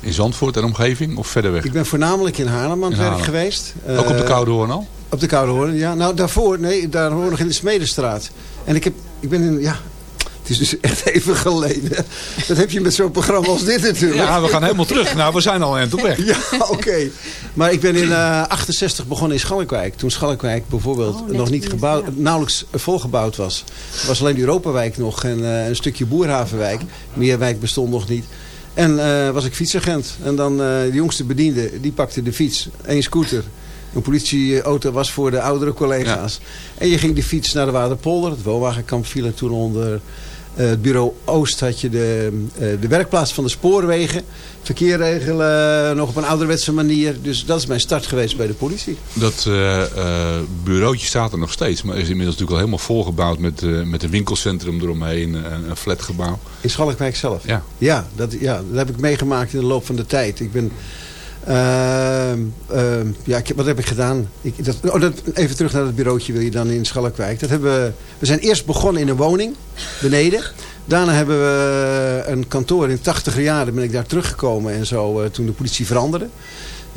in Zandvoort en omgeving of verder weg? Ik ben voornamelijk in Haarlem aan het werk geweest. Ook op de Koude Hoorn al? Op de Koude Hoorn, ja. Nou, daarvoor, nee, daar hoor ik nog in de Smedenstraat. En ik, heb, ik ben in, ja, het is dus echt even geleden. Dat heb je met zo'n programma als dit natuurlijk. Ja, we gaan helemaal terug. Nou, we zijn al een eind op weg. Ja, oké. Maar ik ben in eh 68 begonnen in Schalkwijk. Toen Schalkwijk bijvoorbeeld Oh, nog niet gebouwd, ja. nauwelijks volgebouwd was. Er was alleen de Europawijk nog en eh, een stukje Boerhavenwijk. Meerwijk bestond nog niet. En eh, was ik fietsagent. En dan eh, de jongste bediende, die pakte de fiets. Eén scooter. Een politieauto was voor de oudere collega's. En je ging de fiets naar de Waterpolder. Het woonwagenkamp viel er toen onder. Eh, het bureau Oost had je de, eh, de werkplaats van de spoorwegen. Verkeer regelen, nog op een ouderwetse manier. Dus dat is mijn start geweest bij de politie. Dat eh, eh, bureautje staat er nog steeds. Maar is inmiddels natuurlijk al helemaal volgebouwd met, eh, met een winkelcentrum eromheen. Een, een flatgebouw. In Schalkwijk zelf? Ja. Ja dat, ja, dat heb ik meegemaakt in de loop van de tijd. Ik ben... ehm, ehm, ja, wat heb ik gedaan? Dat, oh, even terug naar het bureautje wil je dan in Schalkwijk. Dat hebben we, we zijn eerst begonnen in een woning, beneden. Daarna hebben we een kantoor in 80 jaren ben ik daar teruggekomen en zo eh, toen de politie veranderde.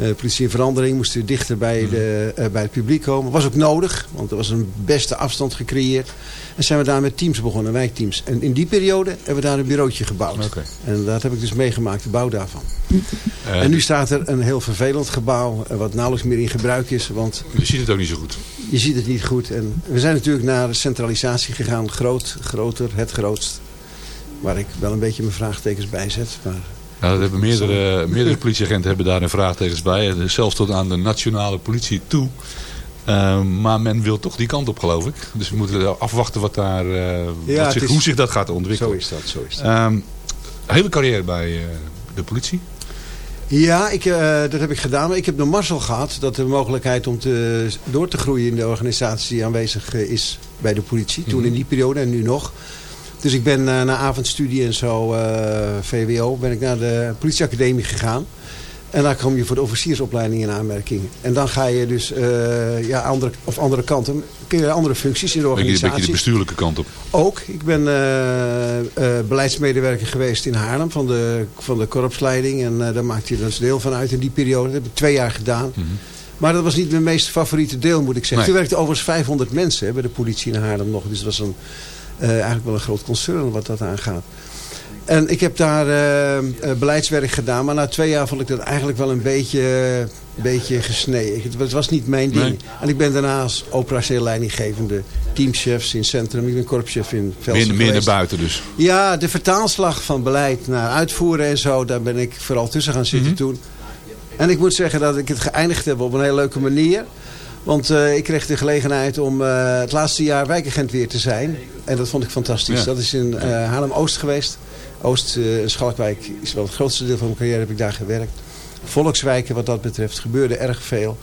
Eh, De politie in verandering moest weer dichter bij, de, eh, bij het publiek komen. Was ook nodig, want er was een beste afstand gecreëerd. En zijn we daar met teams begonnen, wijkteams. En in die periode hebben we daar een bureautje gebouwd. En dat heb ik dus meegemaakt, de bouw daarvan. Eh, en nu staat er een heel vervelend gebouw, wat nauwelijks meer in gebruik is. Want Je ziet het ook niet zo goed. je ziet het niet goed. En we zijn natuurlijk naar centralisatie gegaan. Groot, groter, het grootst. Waar ik wel een beetje mijn vraagtekens bij zet. Maar Ja, dat hebben meerdere, meerdere politieagenten hebben daar een vraagtekens bij. Eh, Zelfs tot aan de nationale politie toe. Eh, maar men wil toch die kant op, geloof ik. Dus we moeten afwachten wat daar, eh, Ja, wat het zich, is- hoe zich dat gaat ontwikkelen. Zo is dat, zo is dat. Ehm, hele carrière bij eh, de politie. Ja, ik, eh, dat heb ik gedaan. Maar ik heb de mazzel gehad dat de mogelijkheid om te, door te groeien in de organisatie aanwezig is bij de politie. Toen Mhm. in die periode en nu nog. Dus ik ben eh, na avondstudie en zo, eh, VWO, ben ik naar de politieacademie gegaan. En daar kom je voor de officiersopleiding in aanmerking. En dan ga je dus eh, ja, andere, of andere kanten, kun je andere functies in de je een beetje organisatie. de bestuurlijke kant op. Ook. Ik ben beleidsmedewerker geweest in Haarlem van de, van de korpsleiding. En daar maakte je dus deel van uit in die periode. Dat heb ik twee jaar gedaan. Maar dat was niet mijn meest favoriete deel, moet ik zeggen. Nee. Toen werkten overigens 500 mensen hè, bij de politie in Haarlem nog. Dus het was een, eigenlijk wel een groot concern wat dat aangaat. En ik heb daar eh, eh, beleidswerk gedaan. Maar na twee jaar vond ik dat eigenlijk wel een beetje, beetje gesneden. Het, was- niet mijn ding. Nee. En ik ben daarna als operationeel leidinggevende teamchefs in Centrum. Ik ben korpschef in Velsen Meer, meer naar geweest. buiten dus. Ja, de vertaalslag van beleid naar uitvoeren en zo, daar ben ik vooral tussen gaan zitten toen. En ik moet zeggen dat ik het geëindigd heb op een hele leuke manier. Want eh, ik kreeg de gelegenheid om eh, het laatste jaar wijkagent weer te zijn. En dat vond ik fantastisch. Ja. Dat is in eh Haarlem-Oost geweest. Oost, Schalkwijk is wel het grootste deel van mijn carrière, heb ik daar gewerkt. Volkswijken wat dat betreft, gebeurde erg veel.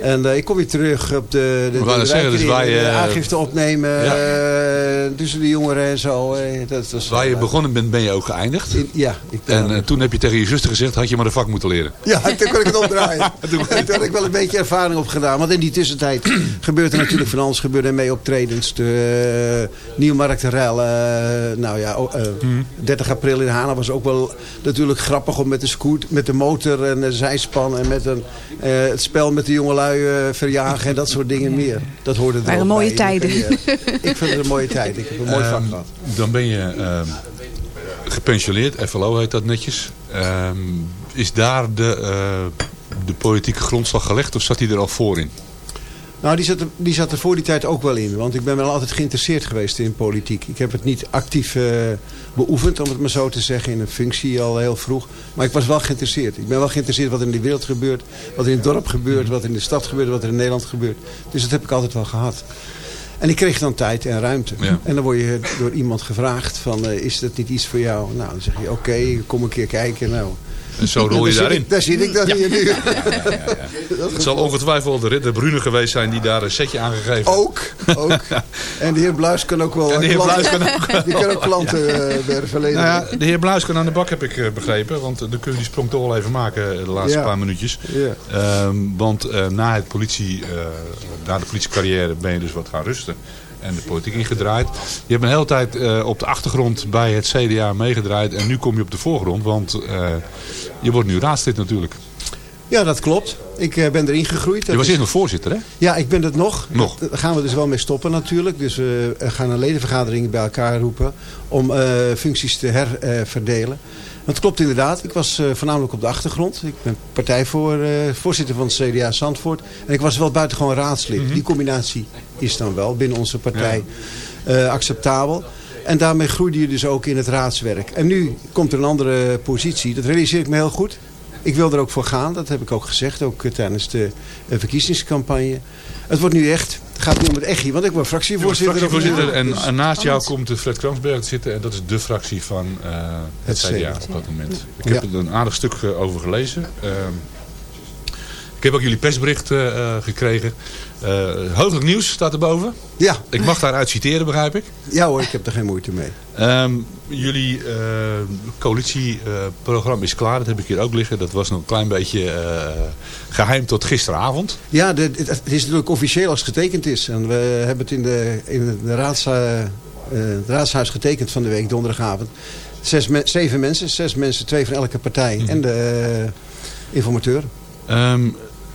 En eh, ik kom weer terug op de, de, de zeggen, dus wij, eh, aangifte opnemen Ja. eh, tussen de jongeren en zo. dat was Waar je begonnen bent, ben je ook geëindigd. in- ja, ik En toen heb je tegen je zuster gezegd, had je maar de vak moeten leren. Ja, toen kon ik het opdraaien. toen had ik wel een beetje ervaring op gedaan. Want in die tussentijd gebeurt er natuurlijk van alles. Gebeurde er mee optredens. De nou ja, oh, eh, 30 april in Haarlem was ook wel natuurlijk grappig. Om met de scoot, met de motor en de zijspan. En met een, het spel met de jongelui eh, verjagen. En dat soort dingen meer. Dat hoorde er Waren ook mooie bij tijden. Ik vind het een mooie tijd. Ik heb een mooi vak Ehm, gehad. Dan ben je ehm, gepensioneerd, FLO heet dat netjes. Ehm, is daar de, eh, de politieke grondslag gelegd of zat die er al voor in? Nou, die zat, er, die zat er voor die tijd ook wel in. Want ik ben wel altijd geïnteresseerd geweest in politiek. Ik heb het niet actief eh, beoefend, om het maar zo te zeggen, in een functie al heel vroeg. Maar ik was wel geïnteresseerd. Ik ben wel geïnteresseerd wat er in de wereld gebeurt. Wat er in het dorp gebeurt, wat er in de stad gebeurt, wat er in Nederland gebeurt. Dus dat heb ik altijd wel gehad. En ik kreeg dan tijd en ruimte. Ja. En dan word je door iemand gevraagd van, eh, is dat niet iets voor jou? Nou, dan zeg je, oké, kom een keer kijken. Nou, En zo rol je daarin. Daar zit ik dan hier nu. Het zal ongetwijfeld de Ritter Brune geweest zijn die daar een setje aangegeven Ook, ook. En de heer Bluis kan ook wel En de heer Bluis kan ook- die kan ook klanten eh, verleden. Nou ja, de heer Bluis kan aan de bak, heb ik eh, begrepen. Want de kun je die sprong toch wel even maken eh, de laatste Ja. paar minuutjes. Ja. Ehm, want na, het politie, na de politiecarrière ben je dus wat gaan rusten. En de politiek ingedraaid. Je hebt een hele tijd eh, op de achtergrond bij het CDA meegedraaid. En nu kom je op de voorgrond. Want eh, je wordt nu raadslid natuurlijk. Ja, dat klopt. Ik eh, ben erin gegroeid. Je Dat was is- eerst nog voorzitter hè? Ja, ik ben het nog. Nog. Daar gaan we dus wel mee stoppen natuurlijk. Dus we gaan een ledenvergadering bij elkaar roepen om functies te herverdelen. Het klopt inderdaad. Ik was eh, voornamelijk op de achtergrond. Ik ben partijvoorzitter van het CDA Zandvoort. En ik was wel buitengewoon raadslid. Mhm. Die combinatie is dan wel binnen onze partij eh, acceptabel. En daarmee groeide je dus ook in het raadswerk. En nu komt er een andere positie. Dat realiseer ik me heel goed. Ik wil er ook voor gaan. Dat heb ik ook gezegd. Ook eh, tijdens de eh, verkiezingscampagne. Het wordt nu echt Het gaat nu om het echi, want ik ben fractievoorzitter. en, dus- en naast jou komt Fred Kransberg te zitten. En dat is de fractie van eh, het, Het CDA op dat moment. Ik Ja. heb er een aardig stuk eh, over gelezen. Ik heb ook jullie persbericht eh, eh, gekregen. Heugelijk nieuws staat erboven. Ja. Ik mag daaruit citeren, begrijp ik. Ja hoor, ik heb er geen moeite mee. Ehm, jullie coalitieprogramma is klaar. Dat heb ik hier ook liggen. Dat was nog een klein beetje eh, geheim tot gisteravond. Ja, de, het, het is natuurlijk officieel als het getekend is. En we hebben het in, de, in de raads, het raadshuis getekend van de week, donderdagavond. Zes me- zeven mensen, zes mensen, twee van elke partij. En de informateur. Ehm,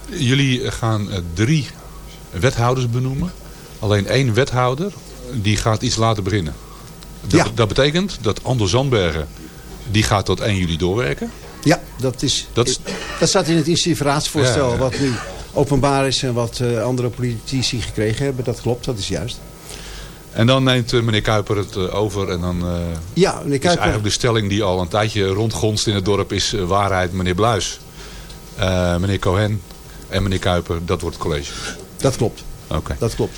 jullie gaan eh, drie wethouders benoemen. Alleen één wethouder die gaat iets later beginnen. Dat, dat betekent dat Ander Zandbergen die gaat tot 1 juli doorwerken. Ja, dat, is, Dat is- dat staat in het initiatieverraadsvoorstel Ja, ja. wat nu openbaar is en wat eh, andere politici gekregen hebben. Dat klopt, dat is juist. En dan neemt eh, meneer Kuiper het over. En dan Ja, meneer is Kuiper. eigenlijk de stelling die al een tijdje rondgonst in het dorp is waarheid. Meneer Bluis, meneer Cohen en meneer Kuiper. Dat wordt het college. Dat klopt. Oké. Dat klopt.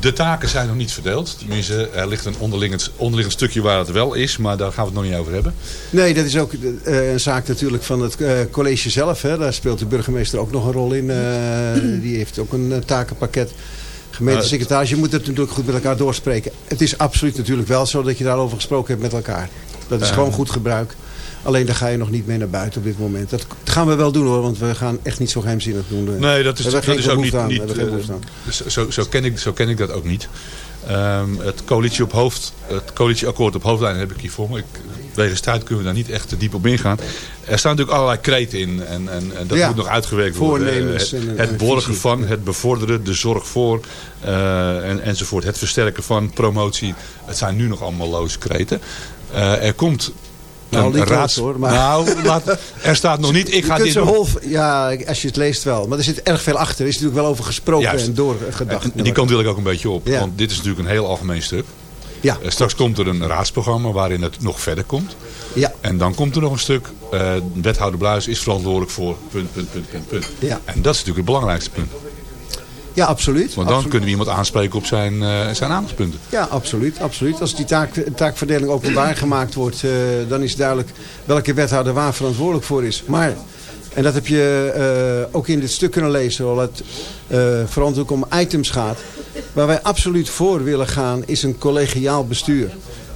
De taken zijn nog niet verdeeld. Tenminste, er ligt een onderliggend, onderliggend stukje waar het wel is. Maar daar gaan we het nog niet over hebben. Nee, dat is ook eh, een zaak natuurlijk van het eh, college zelf. Hè. Daar speelt de burgemeester ook nog een rol in. Eh, die heeft ook een takenpakket. Gemeentesecretaris, je moet het natuurlijk goed met elkaar doorspreken. Het is absoluut natuurlijk wel zo dat je daarover gesproken hebt met elkaar. Dat is gewoon goed gebruik. Alleen daar ga je nog niet mee naar buiten op dit moment. Dat gaan we wel doen hoor, want we gaan echt niet zo geheimzinnig doen. Nee, dat is, We dat hebben is geen ook niet... niet aan. zo, zo, ken ik, zo ken ik dat ook niet. Ehm, het, coalitie op hoofd, het coalitieakkoord op hoofdlijn heb ik hier voor me. Ik, wegens tijd kunnen we daar niet echt te diep op ingaan. Er staan natuurlijk allerlei kreten in. En, en, en dat Ja, moet nog uitgewerkt worden. Eh, het het borgen van, het bevorderen, de zorg voor eh, en, enzovoort. Het versterken van, promotie. Het zijn nu nog allemaal loze kreten. Er komt Nou, een hoor, maar- Nou, laat, er staat nog niet... Ik ga dit doen. ja, als je het leest wel. Maar er zit erg veel achter. Er is natuurlijk wel over gesproken Juist. en doorgedacht. En die kant wil ik ook een beetje op. Ja. Want dit is natuurlijk een heel algemeen stuk. Ja, Eh, straks komt er een raadsprogramma waarin het nog verder komt. Ja. En dan komt er nog een stuk. eh, wethouder Bluis is verantwoordelijk voor punt, punt, punt, punt, punt. Ja. En dat is natuurlijk het belangrijkste punt. Ja, absoluut. Want dan Absoluut. kunnen we iemand aanspreken op zijn, eh, zijn aandachtspunten. Ja, absoluut, absoluut. Als die taak, taakverdeling openbaar gemaakt wordt, eh, dan is duidelijk welke wethouder waar verantwoordelijk voor is. Maar, en dat heb je eh, ook in dit stuk kunnen lezen, al het vooral ook om items gaat. Waar wij absoluut voor willen gaan, is een collegiaal bestuur.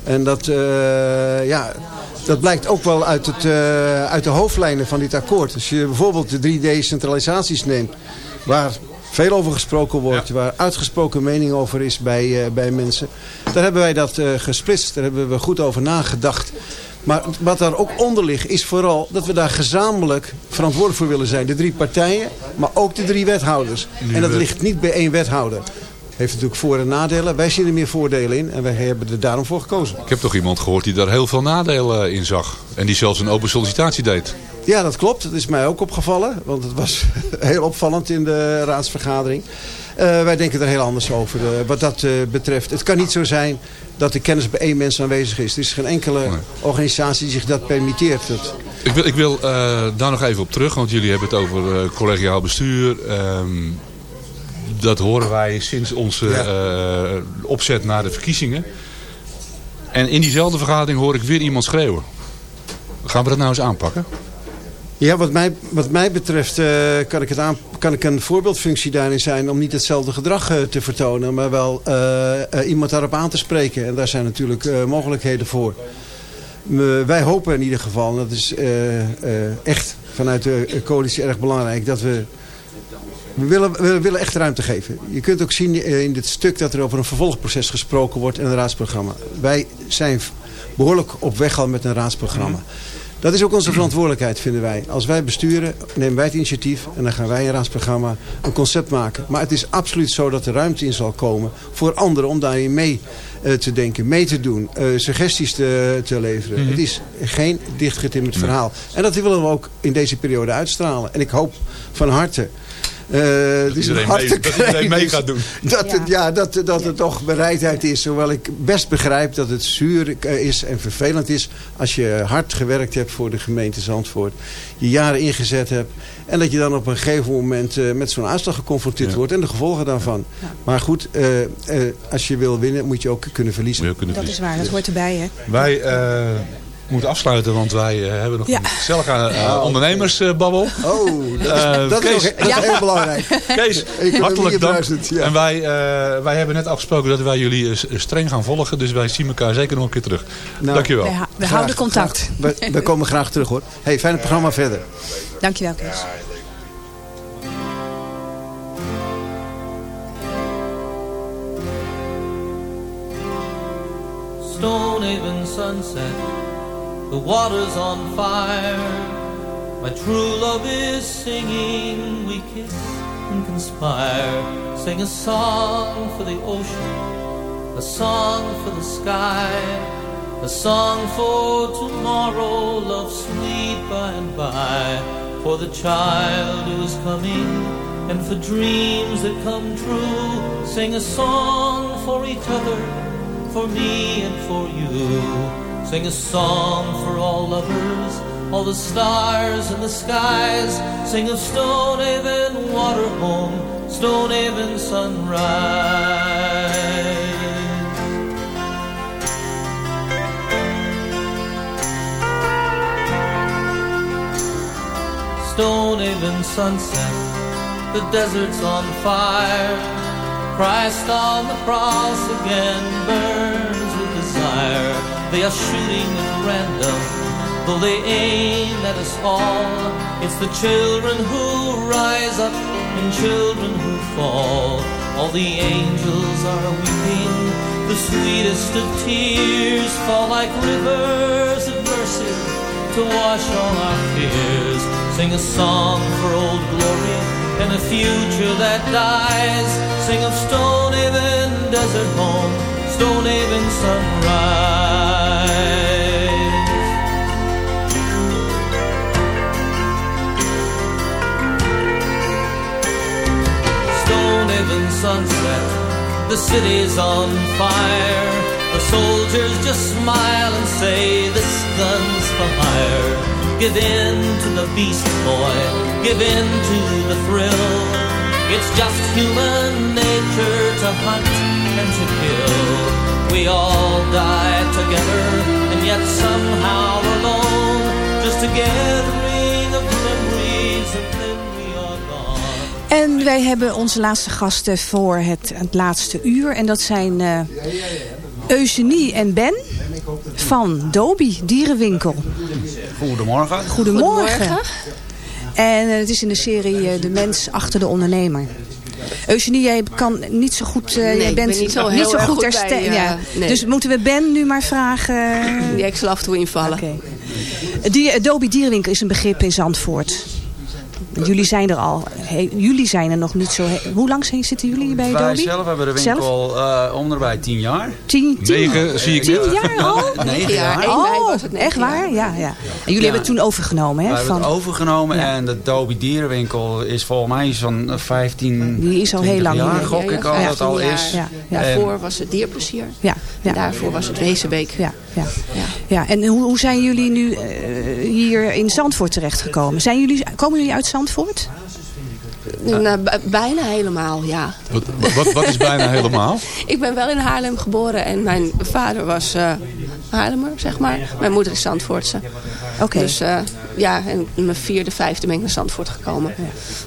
En dat, ja, dat blijkt ook wel uit, het, uit de hoofdlijnen van dit akkoord. Als je bijvoorbeeld de drie decentralisaties neemt, waar veel over gesproken wordt, waar uitgesproken mening over is bij, eh, bij mensen. Daar hebben wij dat eh, gesplitst, daar hebben we goed over nagedacht. Maar wat daar ook onder ligt is vooral dat we daar gezamenlijk verantwoordelijk voor willen zijn. De drie partijen, maar ook de drie wethouders. En dat ligt niet bij één wethouder. Heeft natuurlijk voor- en nadelen. Wij zien er meer voordelen in en wij hebben er daarom voor gekozen. Ik heb toch iemand gehoord die daar heel veel nadelen in zag. En die zelfs een open sollicitatie deed. Ja, dat klopt. Dat is mij ook opgevallen. Want het was heel opvallend in de raadsvergadering. Eh, wij denken er heel anders over eh, wat dat eh, betreft. Het kan niet zo zijn dat de kennis bij één mens aanwezig is. Er is geen enkele organisatie die zich dat permitteert. Dat, Ik wil, ik wil daar nog even op terug, want jullie hebben het over collegiaal bestuur. Ehm, dat horen wij sinds onze opzet naar de verkiezingen. En in diezelfde vergadering hoor ik weer iemand schreeuwen. Gaan we dat nou eens aanpakken? Ja, wat mij, wat mij betreft eh, kan, ik het aan, kan ik een voorbeeldfunctie daarin zijn... om niet hetzelfde gedrag eh, te vertonen... maar wel eh, iemand daarop aan te spreken. En daar zijn natuurlijk mogelijkheden voor. Wij hopen in ieder geval, en dat is echt vanuit de coalitie erg belangrijk... dat we we willen, we willen echt ruimte geven. Je kunt ook zien in dit stuk dat er over een vervolgproces gesproken wordt in een raadsprogramma. Wij zijn behoorlijk op weg al met een raadsprogramma. Dat is ook onze verantwoordelijkheid, vinden wij. Als wij besturen, nemen wij het initiatief en dan gaan wij een raadsprogramma, een concept maken. Maar het is absoluut zo dat er ruimte in zal komen voor anderen om daarin mee eh, te denken, mee te doen, eh, suggesties te, te leveren. Mhm. Het is geen dichtgetimmerd verhaal. En dat willen we ook in deze periode uitstralen. En ik hoop van harte eh, dus iedereen mee- dat iedereen mee gaat doen. Dat, het, ja, dat, dat er toch bereidheid is. Hoewel ik best begrijp dat het zuur eh, is en vervelend is... als je hard gewerkt hebt voor de gemeente Zandvoort. Je jaren ingezet hebt. En dat je dan op een gegeven moment eh, met zo'n uitslag geconfronteerd wordt. En de gevolgen daarvan. Maar goed, eh, eh, als je wil winnen moet je ook kunnen verliezen. Dat is waar, dat hoort erbij, hè? Wij moeten afsluiten, want wij eh, hebben nog Ja. een gezellige eh, ondernemersbabbel. Oh, dat is, Eh, dat is, Kees. ook- dat is heel belangrijk. Kees, hartelijk dank. duizend, ja. En wij, eh, wij hebben net afgesproken dat wij jullie streng gaan volgen. Dus wij zien elkaar zeker nog een keer terug. Nou, Dankjewel. We, we Graag, houden contact. graag. We, we komen graag terug hoor. Hey, fijn programma verder. Dankjewel, Kees. Stonehaven sunset, the water's on fire. My true love is singing, we kiss and conspire. Sing a song for the ocean, a song for the sky, a song for tomorrow, love sweet by and by. For the child who is coming, and for dreams that come true. Sing a song for each other for me and for you. Sing a song for all lovers, all the stars in the skies. Sing of Stonehaven water home, Stonehaven sunrise. Stonehaven sunset, the desert's on fire. Christ on the cross again burns desire. They are shooting at random, though they aim at us all. It's the children who rise up and children who fall. All the angels are weeping, the sweetest of tears fall like rivers of mercy to wash all our fears. Sing a song for old glory and a future that dies. Sing of Stone Stonehaven desert home, Stonehaven sunrise. Stonehaven sunset, the city's on fire. The soldiers just smile and say, This gun's for hire. Give in to the beast, boy, give in to the thrill. It's just human nature to hunt and to kill. We all die together, and yet somehow alone. Just a gathering of memories, and then we are gone. En wij hebben onze laatste gasten voor het, het laatste uur. En dat zijn eh Eugenie en Ben van Dobi Dierenwinkel. Goedemorgen. Goedemorgen. En eh, het is in de serie eh, De Mens Achter de Ondernemer. Eugenie, jij kan niet zo goed... Nee, jij ik bent ben niet zo goed eh, ja. nee. Dus moeten we Ben nu maar vragen... Ja, ik zal af en toe invallen. Die Adobe Dierenwinkel is een begrip in Zandvoort. Jullie zijn er al. he- jullie zijn er nog niet zo... Hoe lang zijn, zitten jullie hier bij Adobe? Wij zelf hebben de winkel eh om erbij tien jaar. Tien, tien, Negen, zie ik tien jaar al? Negen jaar. Oh, echt waar? Ja, ja. En jullie Ja. hebben het toen overgenomen, hè? Wij hebben het overgenomen en de Dobi Dierenwinkel is volgens mij zo'n 15, Die is al heel 20 lang jaar, hier. gok Ja, ja, ik al dat het 15 al is. Ja, Daarvoor was het Dierplezier. Ja, ja. En daarvoor was het Wezenbeek. Ja, ja. ja. en hoe, hoe zijn jullie nu eh, hier in Zandvoort terechtgekomen? Zijn jullie, komen jullie uit Zandvoort? Nou, b- bijna helemaal, ja. Wat, wat, wat is bijna helemaal? Ik ben wel in Haarlem geboren en mijn vader was eh Haarlemmer, zeg maar. Mijn moeder is Zandvoortse. Oké. Dus eh, ja, en in mijn vierde, vijfde ben ik naar Zandvoort gekomen.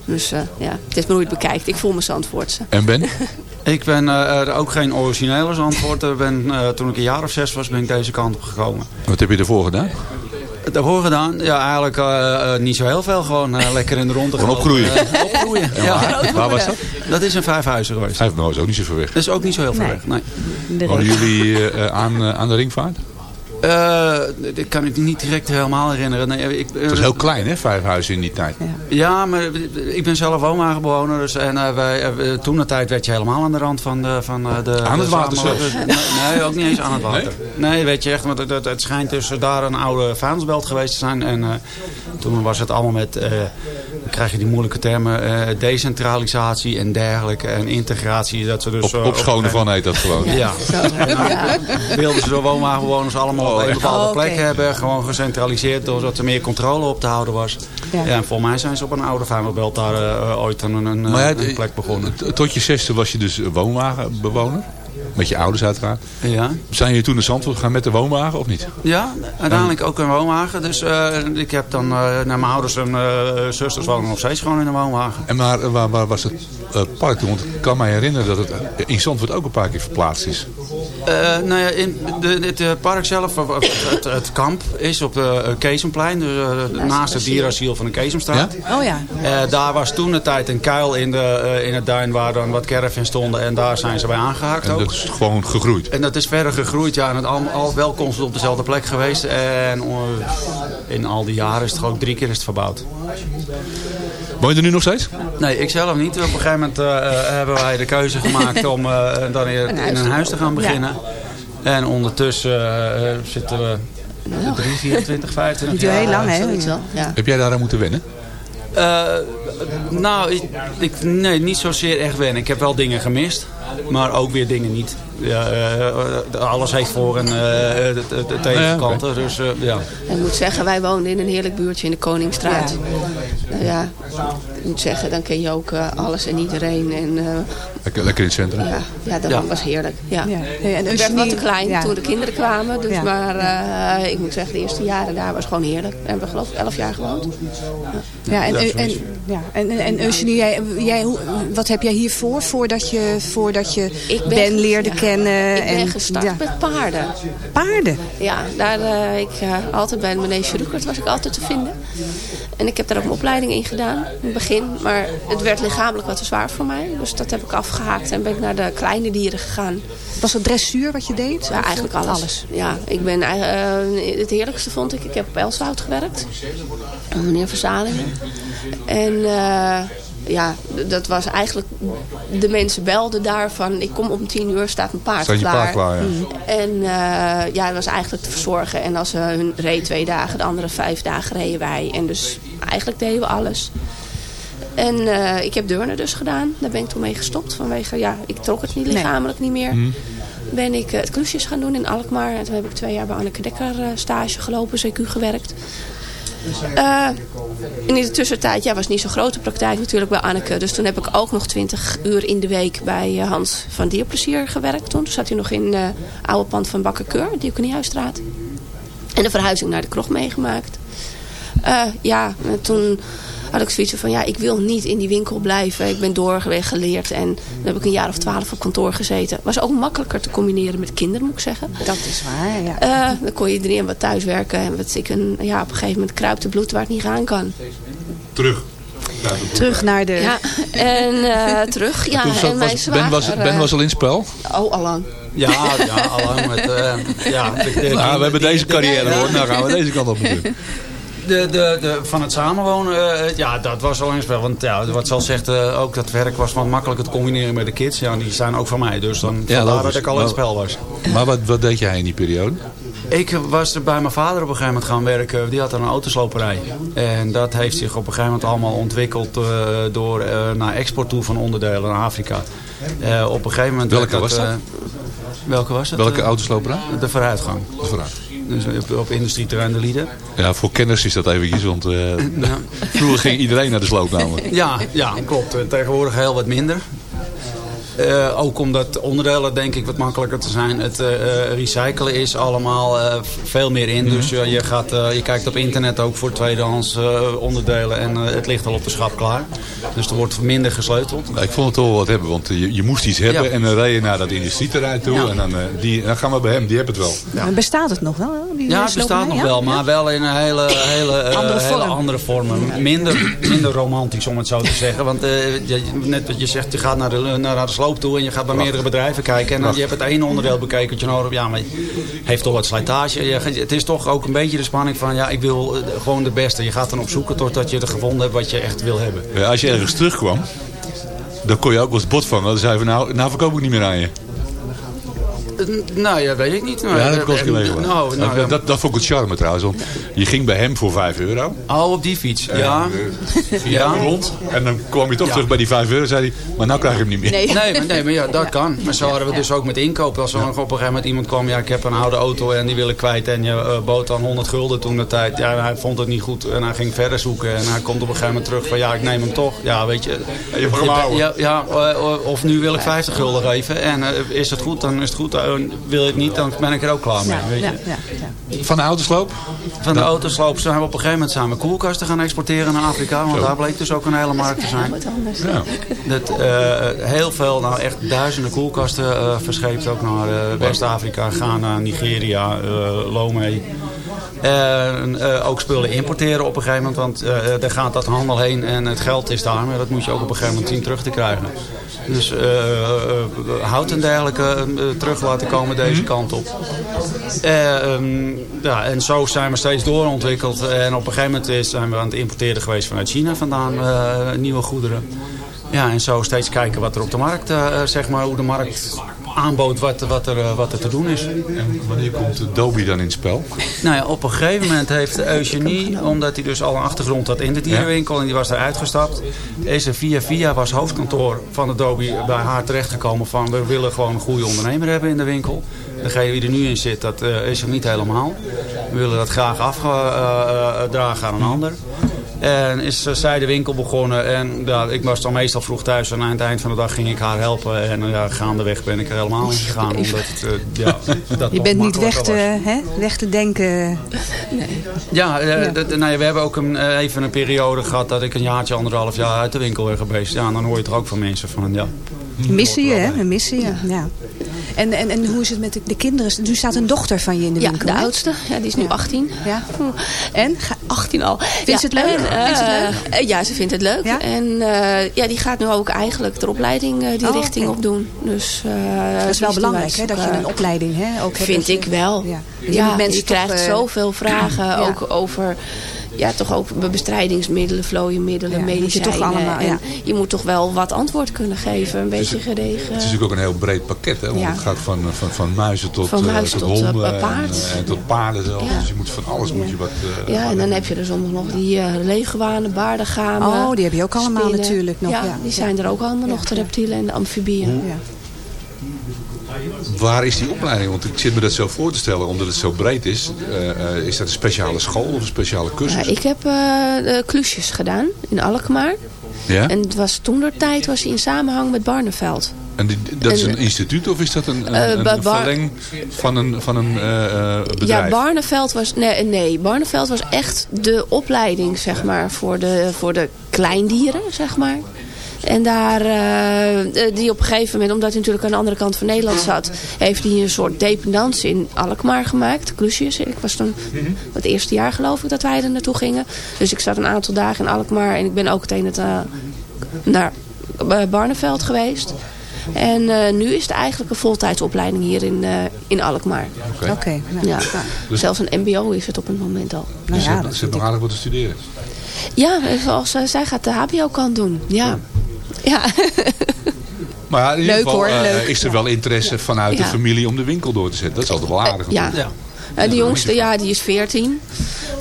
Dus eh, ja, het is me hoe je het bekijkt. Ik voel me Zandvoortse. En Ben? Ik ben eh, er ook geen originele Zandvoort. Ik Ben, eh, toen ik een jaar of zes was, ben ik deze kant op gekomen. Wat heb je ervoor gedaan? Daarvoor gedaan? Ja, eigenlijk eh, niet zo heel veel. Gewoon lekker in de ronde Gewoon opgroeien. Opgroeien, En ja. waar? Waar was dat? Dat is een vijfhuizen geweest. Vijf nou is ook niet zo ver weg. Dat is ook niet zo heel ver Nee. weg. Nee. Wonen jullie aan, aan de ringvaart? Eh, dat kan ik niet direct helemaal herinneren. Nee, ik, Het was heel klein hè, vijf huizen in die tijd. Ja, maar ik ben zelf oma-bewoner. Dus, en eh, wij, eh, toen de tijd werd je helemaal aan de rand van de... Van, eh, de Aan het de water zelfs? Nee, ook niet eens aan het water. Nee, weet je echt. Want het, het, het schijnt dus daar een oude vuilnisbelt geweest te zijn. En eh, toen was het allemaal met... krijg je die moeilijke termen. eh, decentralisatie en dergelijke. En integratie. Dat ze dus, Op, eh, op schone een- van heet dat gewoon. Ja. Ja. Wilden ze de woonwagenbewoners allemaal op een echt? bepaalde Oh, plek hebben. Gewoon gecentraliseerd doordat er meer controle op te houden was. Ja. Ja. en volgens mij zijn ze op een oude Feyenoordbelt daar eh, ooit een, een, Maar ja, een plek begonnen. Tot je zesde was je dus woonwagenbewoner. Met je ouders uiteraard. Ja. Zijn jullie toen naar Zandvoort gegaan met de woonwagen of niet? Ja, uiteindelijk ook een woonwagen. Dus eh, ik heb dan eh, naar mijn ouders en eh, zusters wonen nog steeds gewoon in een woonwagen. En maar waar, waar was het eh, park toen? Want ik kan mij herinneren dat het in Zandvoort ook een paar keer verplaatst is. Eh, nou ja, in de, het eh, park zelf, het, het kamp, is op de Keesemplein. Dus, eh, naast het dierasiel van de Keesomstraat. Oh ja. Eh, daar was toen de tijd een kuil in, de, eh, in het duin waar dan wat caravans stonden. En daar zijn ze bij aangehaakt ook. Is gewoon gegroeid. En dat is verder gegroeid, ja. En het al, al wel constant op dezelfde plek geweest. En eh, in al die jaren is het gewoon drie keer is het verbouwd. Woon je er nu nog steeds? Nee, ik zelf niet. Op een gegeven moment eh, eh, hebben wij de keuze gemaakt om eh, dan in, in een huis te gaan beginnen. En ondertussen zitten we 3, 24, 25 Niet heel jaar. heel lang, hè? Ja. Heb jij daar aan moeten wennen? Eh, nou, ik, ik, nee, niet zozeer echt wennen. Ik heb wel dingen gemist, maar ook weer dingen niet. Ja, eh, alles heeft voor- en eh, tegenkanten. Dus eh, ja. En ik moet zeggen, wij woonden in een heerlijk buurtje in de Koningsstraat. Nou ja, ik moet zeggen, dan ken je ook eh, alles en iedereen. En eh, Lekker, lekker in het centrum. ja, ja, dat Ja. was heerlijk. Ja. En Ik werd wat te klein ja. toen de kinderen kwamen. Dus Ja. Maar eh, ik moet zeggen, de eerste jaren daar was gewoon heerlijk. We hebben geloof ik elf jaar gewoond. Ja, en, en, en, ja, en, en, en Eugenie, jij, jij, wat heb jij hiervoor? Voordat je, voordat je Ik ben- Ben leerde ja. kennen? Ik ben en, gestart ja. met paarden. Paarden? Ja, daar, eh, ik, eh, altijd bij de manege Rukert was ik altijd te vinden. En ik heb daar ook een opleiding in gedaan in het begin. Maar het werd lichamelijk wat te zwaar voor mij. Dus dat heb ik afgehaakt en ben ik naar de kleine dieren gegaan. Was het dressuur wat je deed? Ja, eigenlijk alles. Ja, ik ben, eh, het heerlijkste vond ik, ik heb op Elswoud gewerkt. Meneer Verzalingen. En eh, ja, dat was eigenlijk, de mensen belden daarvan, ik kom om tien uur, staat mijn paard Staat je klaar. paard klaar, ja. Mm. En eh, ja, dat was eigenlijk te verzorgen. En als ze hun reed twee dagen, de andere vijf dagen reden wij. En dus eigenlijk deden we alles. En eh, ik heb Deurne dus gedaan. Daar ben ik toen mee gestopt. Vanwege, ja, ik trok het niet lichamelijk niet meer. Mhm. Ben ik eh, het klusjes gaan doen in Alkmaar. En toen heb ik twee jaar bij Anneke Dekker eh, stage gelopen, CQ gewerkt. Eh, en in de tussentijd ja, was het niet zo'n grote praktijk natuurlijk bij Anneke. Dus toen heb ik ook nog 20 uur in de week bij Hans van Dierplezier gewerkt. Toen, toen zat hij nog in het oude pand van Bakkerkeur, Diakoniehuisstraat. En de verhuizing naar de kroeg meegemaakt. Eh, ja, en toen had ik zoiets van, ja, ik wil niet in die winkel blijven. Ik ben doorgeweeg geleerd en dan heb ik een jaar of twaalf op kantoor gezeten. Was ook makkelijker te combineren met kinderen, moet ik zeggen. Dat is waar, ja. Eh, dan kon je drie en wat thuiswerken. En wat ik een, ja, op een gegeven moment kruipt de bloed waar het niet gaan kan. Terug. Terug naar de... Ja, en eh, terug. Ja, en mijn was, ben, was, ben eh, was al in het spel? Oh, allang. Ja, ja, allang met... eh, ja, de- de- Nou, we hebben deze carrière hoor. Nou gaan we deze kant op natuurlijk. De, de, de, van het samenwonen, eh, ja, dat was al in spel. Want ja, wat zal zegt, eh, ook dat werk was wat makkelijker te combineren met de kids. Ja, die zijn ook van mij. Dus dan Ja, vandaar dat ik al in het spel was. Maar wat, wat deed jij in die periode? Ik was er bij mijn vader op een gegeven moment gaan werken. Die had een autosloperij. En dat heeft zich op een gegeven moment allemaal ontwikkeld eh, door eh, naar export toe van onderdelen naar Afrika. Eh, op een gegeven moment... Welke was dat? eh, welke was het? Welke Eh, autosloperij? De vooruitgang. De vooruit. Dus op, op industrieterrein De Lieden. Ja, voor kenners is dat eventjes, want eh, vroeger ging iedereen naar de sloop namelijk. Ja, ja klopt. Tegenwoordig heel wat minder. Eh, ook omdat onderdelen denk ik wat makkelijker te zijn. Het eh, eh, recyclen is allemaal eh, veel meer in. Dus eh, je, gaat, eh, je kijkt op internet ook voor tweedehands eh, onderdelen. En eh, het ligt al op de schap klaar. Dus er wordt minder gesleuteld. Nou, ik vond het toch wel wat hebben, want je, je moest iets hebben Ja. en dan reed je naar dat industrieterrein toe. Ja. En dan, eh, die, dan gaan we bij hem, die hebben het wel. Maar Bestaat het nog wel? die Ja, het bestaat nog Ja? wel, maar wel in een hele, hele, Andere hele vorm. andere vormen. Minder, minder romantisch, om het zo te zeggen. Want eh, je- net wat je zegt, je gaat naar de, naar, naar de sloop toe en je gaat bij meerdere bedrijven kijken. En dan, je hebt het ene onderdeel bekeken wat je nodig hebt. Ja, maar heeft toch wat slijtage. Je, het is toch ook een beetje de spanning van, ja, ik wil eh, gewoon de beste. Je gaat dan op zoeken totdat je er gevonden hebt wat je echt wil hebben. Ja, als je ergens terugkwam, dan kon je ook wel eens bot vangen. Dan zei van, nou, nou verkoop ik niet meer aan je. Nou, ja, weet ik niet. Nou, Ja, dat heb ik al eens eh. Nou, nou, dat, dat, dat vond ik het charme trouwens. Want je ging bij hem voor 5 euro. Oh, op die fiets. Ja. ja. Ja. rond. En dan kwam je toch Ja. terug bij die 5 euro. zei hij, maar nou krijg je hem niet meer. Nee, maar, nee, maar ja, dat kan. Maar zo hadden we dus ook met inkopen. Als er nog op een gegeven moment iemand kwam, ja, ik heb een oude auto en die wil ik kwijt. En je eh, bood dan 100 gulden toen de tijd. Ja, hij vond het niet goed en hij ging verder zoeken. En hij komt op een gegeven moment terug van, ja, ik neem hem toch. Ja, weet je. je. Ja, ja, eh, of nu wil ik 50 gulden geven. En eh, is het goed, dan is het goed. Wil je het niet, dan ben ik er ook klaar mee. weet je. Van de autosloop? Van de autosloop zijn we op een gegeven moment samen koelkasten gaan exporteren naar Afrika. Want Zo. daar bleek dus ook een hele markt te zijn. Ja. Dat, eh, heel veel, nou echt duizenden koelkasten eh verscheept ook naar eh, West-Afrika, Ghana, Nigeria, eh Lomé. En eh, ook spullen importeren op een gegeven moment, want eh daar gaat dat handel heen en het geld is daar. Maar dat moet je ook op een gegeven moment zien terug te krijgen. Dus eh, hout en dergelijke eh, terug laten komen deze kant op. Eh, ehm, ja, en zo zijn we steeds doorontwikkeld. En op een gegeven moment zijn we aan het importeren geweest vanuit China vandaan nieuwe goederen. Ja, en zo steeds kijken wat er op de markt, zeg maar, hoe de markt aanbood wat, wat, er, eh, wat er te doen is. En wanneer komt Dobie dan in het spel? Nou ja, op een gegeven moment heeft Eugenie, omdat hij dus al een achtergrond had in de dierenwinkel en die was daar uitgestapt, is er via via was hoofdkantoor van Adobe bij haar terechtgekomen van we willen gewoon een goede ondernemer hebben in de winkel. Degene die er nu in zit, dat eh, is er niet helemaal. We willen dat graag afdragen aan een ander. En is eh, zij de winkel begonnen. En ja, ik was dan meestal vroeg thuis. En aan het eind van de dag ging ik haar helpen. En eh, ja, gaandeweg ben ik er helemaal in gegaan. Omdat het, eh, ja, dat Je bent niet weg te, hè, weg te denken. Ja, Ja. nou we hebben ook een, even een periode gehad dat ik een jaartje, anderhalf jaar uit de winkel ben geweest. Ja, en dan hoor je toch ook van mensen van, ja. Missen je, hè? We missen je. Ja. En, en, en hoe is het met de, de kinderen? Nu staat een dochter van je in de Ja, winkel. de oudste. Ja, die is nu 18. Ja. En? 18 al. Vindt ze het leuk? En, Vindt ze het eh, eh, ja, ze vindt het leuk. En eh, ja, die gaat nu ook eigenlijk de opleiding eh, die Oh, richting op doen. Dus, eh, Dat is wel die belangrijk, dus hè? Dat je een eh, opleiding hè, ook hebt. Vind ik wel. Ja. Ja, Je krijgt eh, zoveel vragen. Ook over ja, toch ook bestrijdingsmiddelen, vlooienmiddelen, Ja, moet je medicijnen. toch allemaal, ja. je moet toch wel wat antwoord kunnen geven. Een beetje geregen. Het is natuurlijk ook een heel breed pakket. Hè? Want Ja. het gaat van, van, van muizen tot, Van eh, muizen tot, tot, eh, honden paard. En, en tot paarden zelfs. Ja. Dus je moet van alles moet je wat... eh, Ja, en dan heb je er soms nog die uh, leegwanen, baardengamen. Oh, die heb je ook allemaal spinnen. natuurlijk nog, Ja, ja. die zijn er ook allemaal nog, de reptielen en de amfibieën. Waar is die opleiding? Want ik zit me dat zo voor te stellen, omdat het zo breed is. Eh, eh, is dat een speciale school of een speciale cursus? Ja, ik heb eh klusjes gedaan in Alkmaar. Ja? En het was toen de tijd was in samenhang met Barneveld. En die, dat is en- een instituut of is dat een, een, verleng van een, van een bedrijf? Ja, Barneveld was, nee, nee, Barneveld was echt de opleiding zeg maar, voor, de, voor de kleindieren. Zeg maar. En daar, eh, eh, die op een gegeven moment, omdat hij natuurlijk aan de andere kant van Nederland zat, heeft hij een soort dependance in Alkmaar gemaakt. Klusjes. Ik was toen het eerste jaar geloof ik dat wij er naartoe gingen. Dus ik zat een aantal dagen in Alkmaar en ik ben ook het een het, eh, naar Barneveld geweest. En eh, nu is het eigenlijk een voltijdsopleiding hier in, eh, in Alkmaar. Oké. Oké, nou, Ja. Dus- Zelfs een mbo is het op het moment al. Dus ze hebben- ze hebben nog aardig wat te studeren. Ja, zoals zij gaat de hbo-kant doen. Ja. Ja. Maar ja, in ieder Leuk, geval hoor, eh, is er wel interesse vanuit de Ja. familie om de winkel door te zetten. Dat is altijd wel aardig. ja. natuurlijk. Eh, die jongste, ja, die is 14.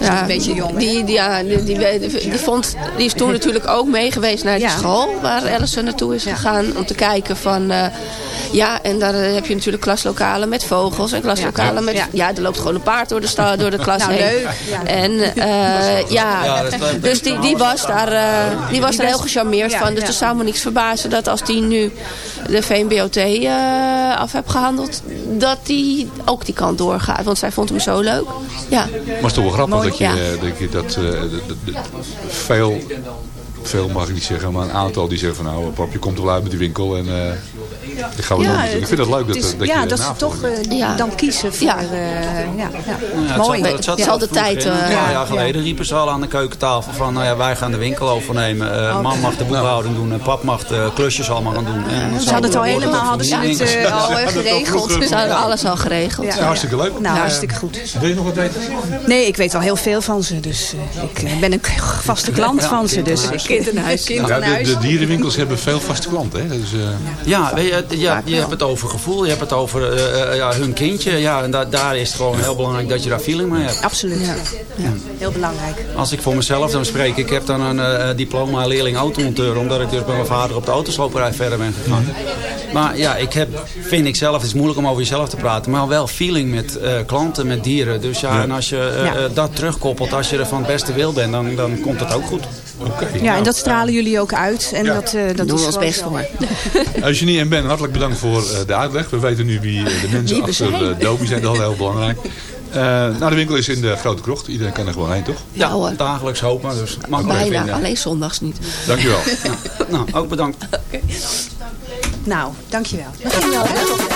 Ja, een beetje jong? Die, die, ja, die, die, die, die vond, die is toen natuurlijk ook mee geweest naar die Ja. school waar Alice naartoe is gegaan. Om te kijken van... eh, ja, en daar eh, heb je natuurlijk klaslokalen met vogels. En klaslokalen Ja. met... Ja. Ja. er loopt gewoon een paard door de, sta, door de klas Nou, heen. leuk. Ja. En eh, ja, leuk. dus die, die was daar, eh, die was daar heel gecharmeerd Ja, van. Dus ja. het zou me niks verbazen dat als die nu de VMBOT eh, af heeft gehandeld... dat die ook die kant doorgaat. Want zij vond hem zo leuk. Ja. Maar het is toch wel grappig dat je, ja. eh, dat, je dat eh, de- veel, veel mag ik niet zeggen, maar een aantal die zeggen van nou pap je komt er wel uit met die winkel en ik ga wel Ja. Ik het- vind het leuk dat, het is- dat ja, je dat ze toch eh, Ja. dan kiezen voor... Ja. eh, ja, ja. Ja, het Mooi. zat- het zat Al de tijd, eh, Een ja, paar jaar ja. geleden riepen ze al aan de keukentafel van... nou ja, wij gaan de winkel overnemen. Eh, Oh. Mam mag de boekhouding doen en pap mag de klusjes allemaal gaan doen. En Ze hadden het al helemaal hadden ze het, eh, al geregeld. Ze hadden alles al geregeld. Ja. Ja, hartstikke leuk. Nou, hartstikke goed. Wil je nog wat weten? Nee, ik weet wel heel veel van ze. Dus ik ben een vaste klant van ze. Dus ik kind in huis. Kind Ja, in de, huis. de dierenwinkels hebben veel vaste klanten. Hè? Dus, eh, Ja, weet je, je, ja, je hebt het over gevoel, je hebt het over eh, eh, ja, hun kindje. Ja, en da- daar is het gewoon heel belangrijk dat je daar feeling mee hebt. Absoluut. Ja. Heel belangrijk. Als ik voor mezelf dan spreek, ik heb dan een eh, diploma leerling automonteur, omdat ik dus bij mijn vader op de autosloperij verder ben gegaan. Maar ja, ik heb, vind ik zelf, het is moeilijk om over jezelf te praten, maar wel feeling met eh, klanten, met dieren. Dus ja, Ja. en als je eh, Ja. eh, dat terugkoppelt, als je er van het beste wil bent, dan, dan komt het ook goed. Ja, en dat stralen jullie ook uit. En dat, eh, dat Doen we ons best zo. voor. Eugenie en Ben, hartelijk bedankt voor eh, de uitleg. We weten nu wie eh, de mensen Wie we achter zijn. uh, Dobie zijn. Dat is heel belangrijk. Eh, nou, de winkel is in de Grote Krocht. Iedereen kan er gewoon heen, toch? Ja, dagelijks hopen, dus makkelijk Bijna, vinden. alleen zondags niet. Dankjewel. Nou, ook bedankt. Nou, dankjewel. Dankjewel. Keep